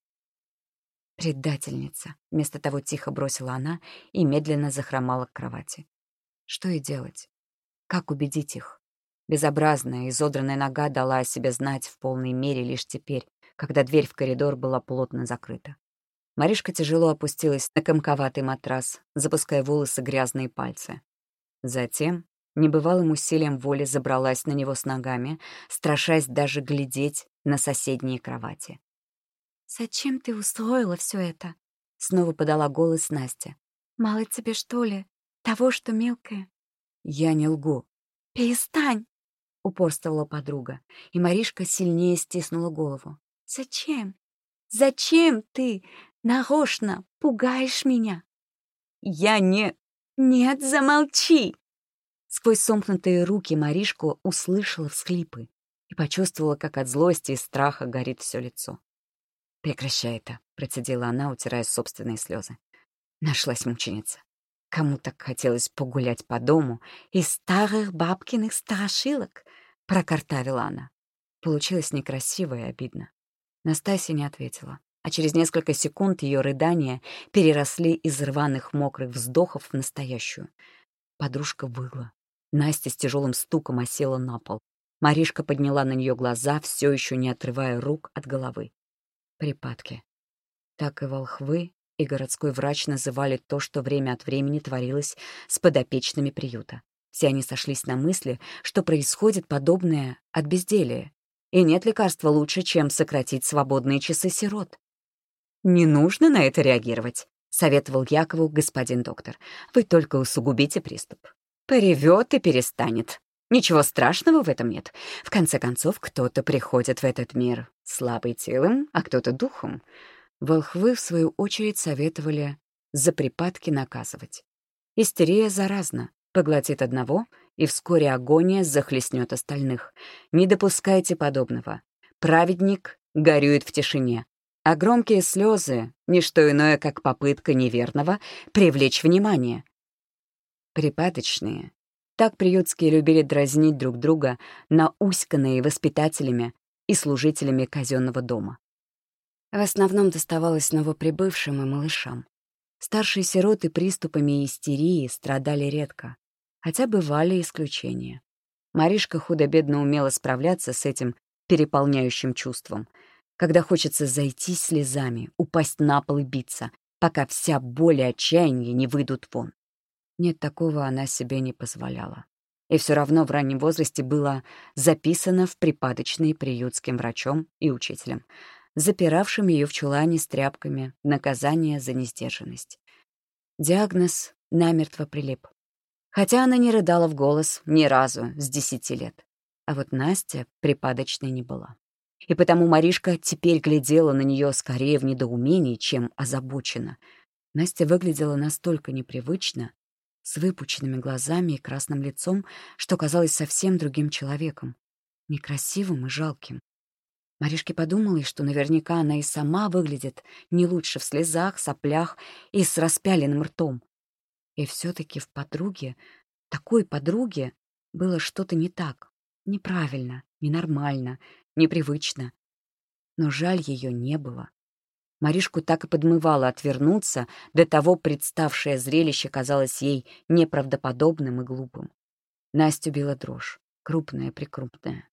Speaker 1: «Предательница», — вместо того тихо бросила она и медленно захромала к кровати. «Что и делать? Как убедить их?» Безобразная, изодранная нога дала о себе знать в полной мере лишь теперь, когда дверь в коридор была плотно закрыта. Маришка тяжело опустилась на комковатый матрас, запуская волосы грязные пальцы. Затем небывалым усилием воли забралась на него с ногами, страшась даже глядеть на соседние кровати. «Зачем ты устроила все это?» — снова подала голос Настя. «Мало тебе, что ли, того, что мелкое?» «Я не лгу». «Перестань!» Упорствовала подруга, и Маришка сильнее стиснула голову. «Зачем? Зачем ты нарочно пугаешь меня?» «Я не...» «Нет, замолчи!» Сквозь сомкнутые руки Маришку услышала всхлипы и почувствовала, как от злости и страха горит все лицо. «Прекращай это», — процедила она, утирая собственные слезы. Нашлась мученица. Кому так хотелось погулять по дому из старых бабкиных страшилок, прокартавила она. Получилось некрасиво и обидно. Настасья не ответила, а через несколько секунд ее рыдания переросли из рваных мокрых вздохов в настоящую. Подружка выла. Настя с тяжелым стуком осела на пол. Маришка подняла на нее глаза, все еще не отрывая рук от головы. Припадки. Так и волхвы, и городской врач называли то, что время от времени творилось с подопечными приюта. Все они сошлись на мысли, что происходит подобное от безделия. И нет лекарства лучше, чем сократить свободные часы сирот. «Не нужно на это реагировать», — советовал Якову господин доктор. «Вы только усугубите приступ. Поревет и перестанет. Ничего страшного в этом нет. В конце концов, кто-то приходит в этот мир слабый телом, а кто-то духом. Волхвы, в свою очередь, советовали за припадки наказывать. Истерия заразна, поглотит одного, и вскоре агония захлестнет остальных. Не допускайте подобного. Праведник горюет в тишине, а громкие слезы — ничто иное, как попытка неверного привлечь внимание. Припадочные. Так приютские любили дразнить друг друга, науськанные воспитателями и служителями казенного дома. В основном доставалось новоприбывшим и малышам. Старшие сироты приступами истерии страдали редко, хотя бывали исключения. Маришка худо-бедно умела справляться с этим переполняющим чувством, когда хочется зайти слезами, упасть на пол и биться, пока вся боль и отчаяние не выйдут вон. Нет, такого она себе не позволяла. И все равно в раннем возрасте было записано в припадочные приютским врачом и учителем — запиравшим ее в чулане с тряпками, наказание за несдержанность. Диагноз намертво прилип. Хотя она не рыдала в голос ни разу с десяти лет. А вот Настя припадочной не была. И потому Маришка теперь глядела на нее скорее в недоумении, чем озабоченно. Настя выглядела настолько непривычно, с выпученными глазами и красным лицом, что казалась совсем другим человеком, некрасивым и жалким. Маришке подумалось, что наверняка она и сама выглядит не лучше в слезах, соплях и с распяленным ртом. И все-таки в подруге, такой подруге, было что-то не так, неправильно, ненормально, непривычно. Но жаль ее не было.
Speaker 2: Маришку так и подмывало отвернуться, до того представшее зрелище казалось ей неправдоподобным и глупым. Настю била дрожь, крупная-прикрупная.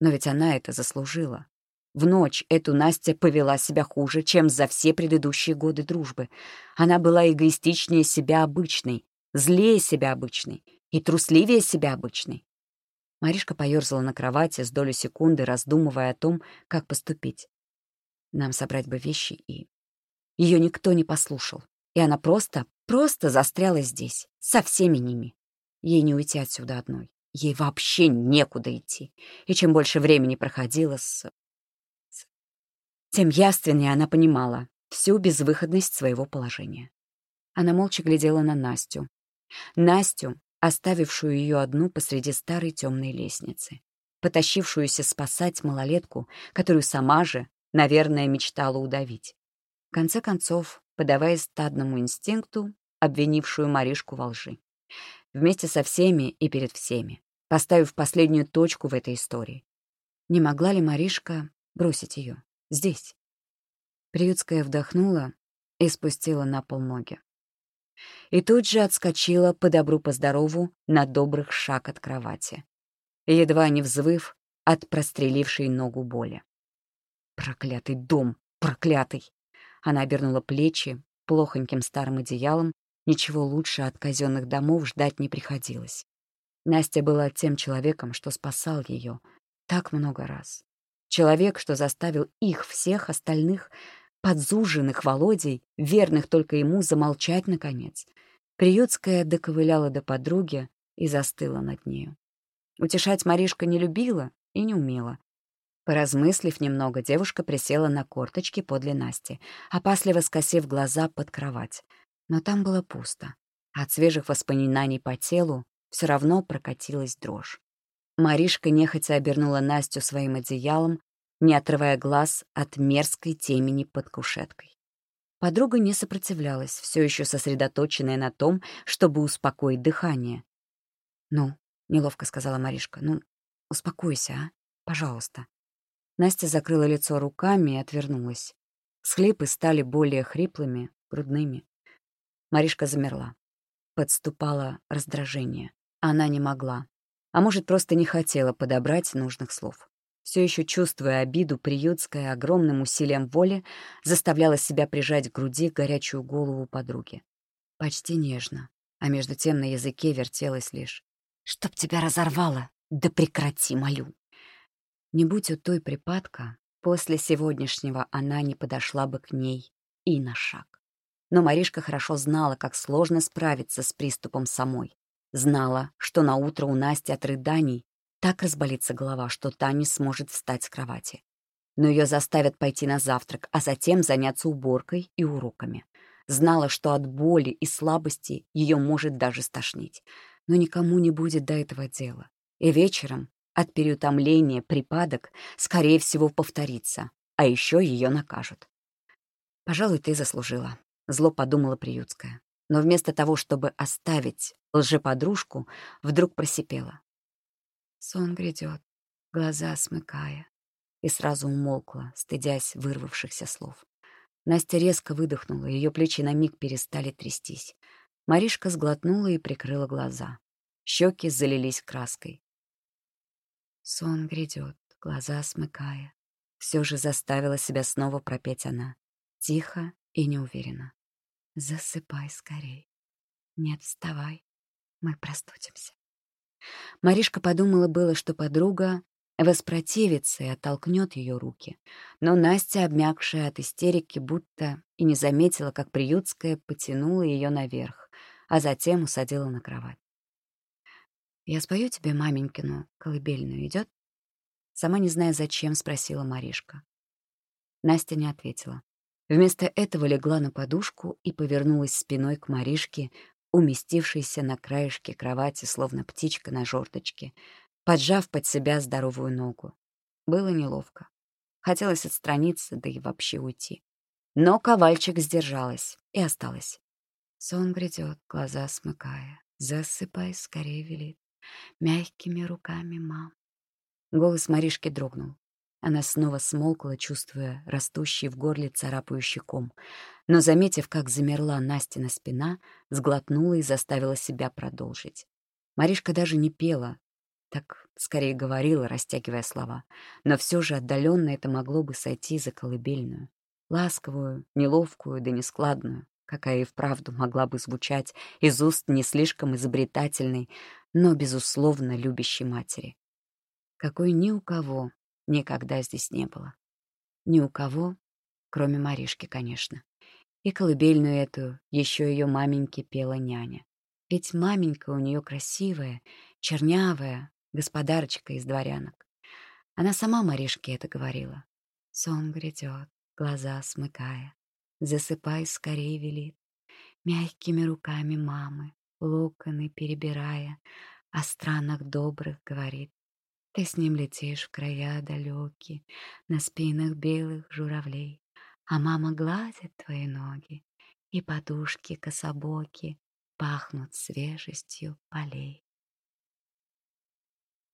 Speaker 2: Но ведь она это заслужила. В ночь эту Настя повела себя хуже, чем за все предыдущие годы дружбы. Она была эгоистичнее себя обычной, злее себя обычной и трусливее себя обычной. Маришка поёрзала на кровати с долю секунды, раздумывая о том, как поступить. Нам собрать бы вещи и... Ее никто не послушал, и она просто, просто застряла здесь, со всеми ними. Ей не уйти отсюда одной. Ей вообще некуда идти. И чем больше времени проходило с... Тем явственнее она понимала всю безвыходность своего положения. Она молча глядела на Настю. Настю, оставившую ее одну посреди старой темной лестницы, потащившуюся спасать малолетку, которую сама же Наверное, мечтала удавить. В конце концов, подаваясь стадному инстинкту, обвинившую Маришку во лжи. Вместе со всеми и перед всеми, поставив последнюю точку в этой истории. Не могла ли Маришка бросить ее здесь? Приютская вдохнула и спустила на пол ноги. И тут же отскочила по добру по здорову на добрых шаг от кровати, едва не взвыв от прострелившей ногу боли. Проклятый дом, проклятый! Она обернула плечи плохоньким старым одеялом. Ничего лучше от казенных домов ждать не приходилось. Настя была тем человеком, что спасал ее так много раз. Человек, что заставил их всех остальных, подзуженных Володей, верных только ему, замолчать наконец. Приютская доковыляла до подруги и застыла над нею. Утешать Маришка не любила и не умела, Поразмыслив немного, девушка присела на корточки подле Насти, опасливо скосив глаза под кровать. Но там было пусто. От свежих воспоминаний по телу все равно прокатилась дрожь. Маришка нехотя обернула Настю своим одеялом, не отрывая глаз от мерзкой темени под кушеткой. Подруга не сопротивлялась, все еще сосредоточенная на том, чтобы успокоить дыхание. «Ну», — неловко сказала Маришка, — «ну, успокойся, а? Пожалуйста». Настя закрыла лицо руками и отвернулась. Схлипы стали более хриплыми, грудными. Маришка замерла. Подступало раздражение. Она не могла. А может, просто не хотела подобрать нужных слов. Все еще чувствуя обиду, приютская огромным усилием воли заставляла себя прижать к груди горячую голову подруги. Почти нежно, а между тем на языке вертелось лишь «Чтоб тебя разорвало! Да прекрати, молю!» Не будь у той припадка, после сегодняшнего она не подошла бы к ней и на шаг. Но Маришка хорошо знала, как сложно справиться с приступом самой. Знала, что на утро у Насти от рыданий так разболится голова, что та не сможет встать с кровати. Но ее заставят пойти на завтрак, а затем заняться уборкой и уроками. Знала, что от боли и слабости ее может даже стошнить. Но никому не будет до этого дела. И вечером, от переутомления припадок, скорее всего, повторится, а еще ее накажут. «Пожалуй, ты заслужила», — зло подумала Приютская. Но вместо того, чтобы оставить лжеподружку, вдруг просипела. Сон грядет, глаза смыкая, и сразу умолкла, стыдясь вырвавшихся слов. Настя резко выдохнула, ее плечи на миг перестали трястись. Маришка сглотнула и прикрыла глаза. Щеки залились краской. Сон грядет, глаза смыкая. Все же заставила себя снова пропеть она. Тихо и неуверенно. Засыпай скорей. Нет, вставай. Мы простудимся. Маришка подумала было, что подруга воспротивится и оттолкнет ее руки. Но Настя, обмякшая от истерики, будто и не заметила, как приютская потянула ее наверх, а затем усадила на кровать. «Я спою тебе маменькину колыбельную, идет? Сама не зная зачем, спросила Маришка. Настя не ответила. Вместо этого легла на подушку и повернулась спиной к Маришке, уместившейся на краешке кровати, словно птичка на жердочке, поджав под себя здоровую ногу. Было неловко. Хотелось отстраниться, да и вообще уйти. Но ковальчик сдержалась и осталась. Сон грядет, глаза смыкая. Засыпай, скорее велит мягкими руками мам. Голос Маришки дрогнул.
Speaker 1: Она снова смолкла, чувствуя растущий в горле царапающий ком. Но, заметив, как замерла Настина спина, сглотнула и заставила себя продолжить. Маришка даже не пела, так скорее говорила, растягивая слова. Но все же отдаленно это могло бы сойти за колыбельную. Ласковую, неловкую да нескладную, какая и вправду могла бы звучать из уст не слишком изобретательной, но, безусловно, любящей матери. Какой ни у кого никогда здесь не было. Ни у кого, кроме Маришки, конечно. И колыбельную эту еще ее маменьке пела няня. Ведь маменька у нее красивая, чернявая, господарочка из дворянок. Она сама Маришке это говорила. Сон грядет, глаза смыкая. Засыпай скорее велит. Мягкими руками мамы, локоны перебирая, О странах добрых говорит. Ты с ним летишь в края далекие, На спинах белых журавлей, А мама гладит твои ноги, И подушки кособоки Пахнут свежестью полей.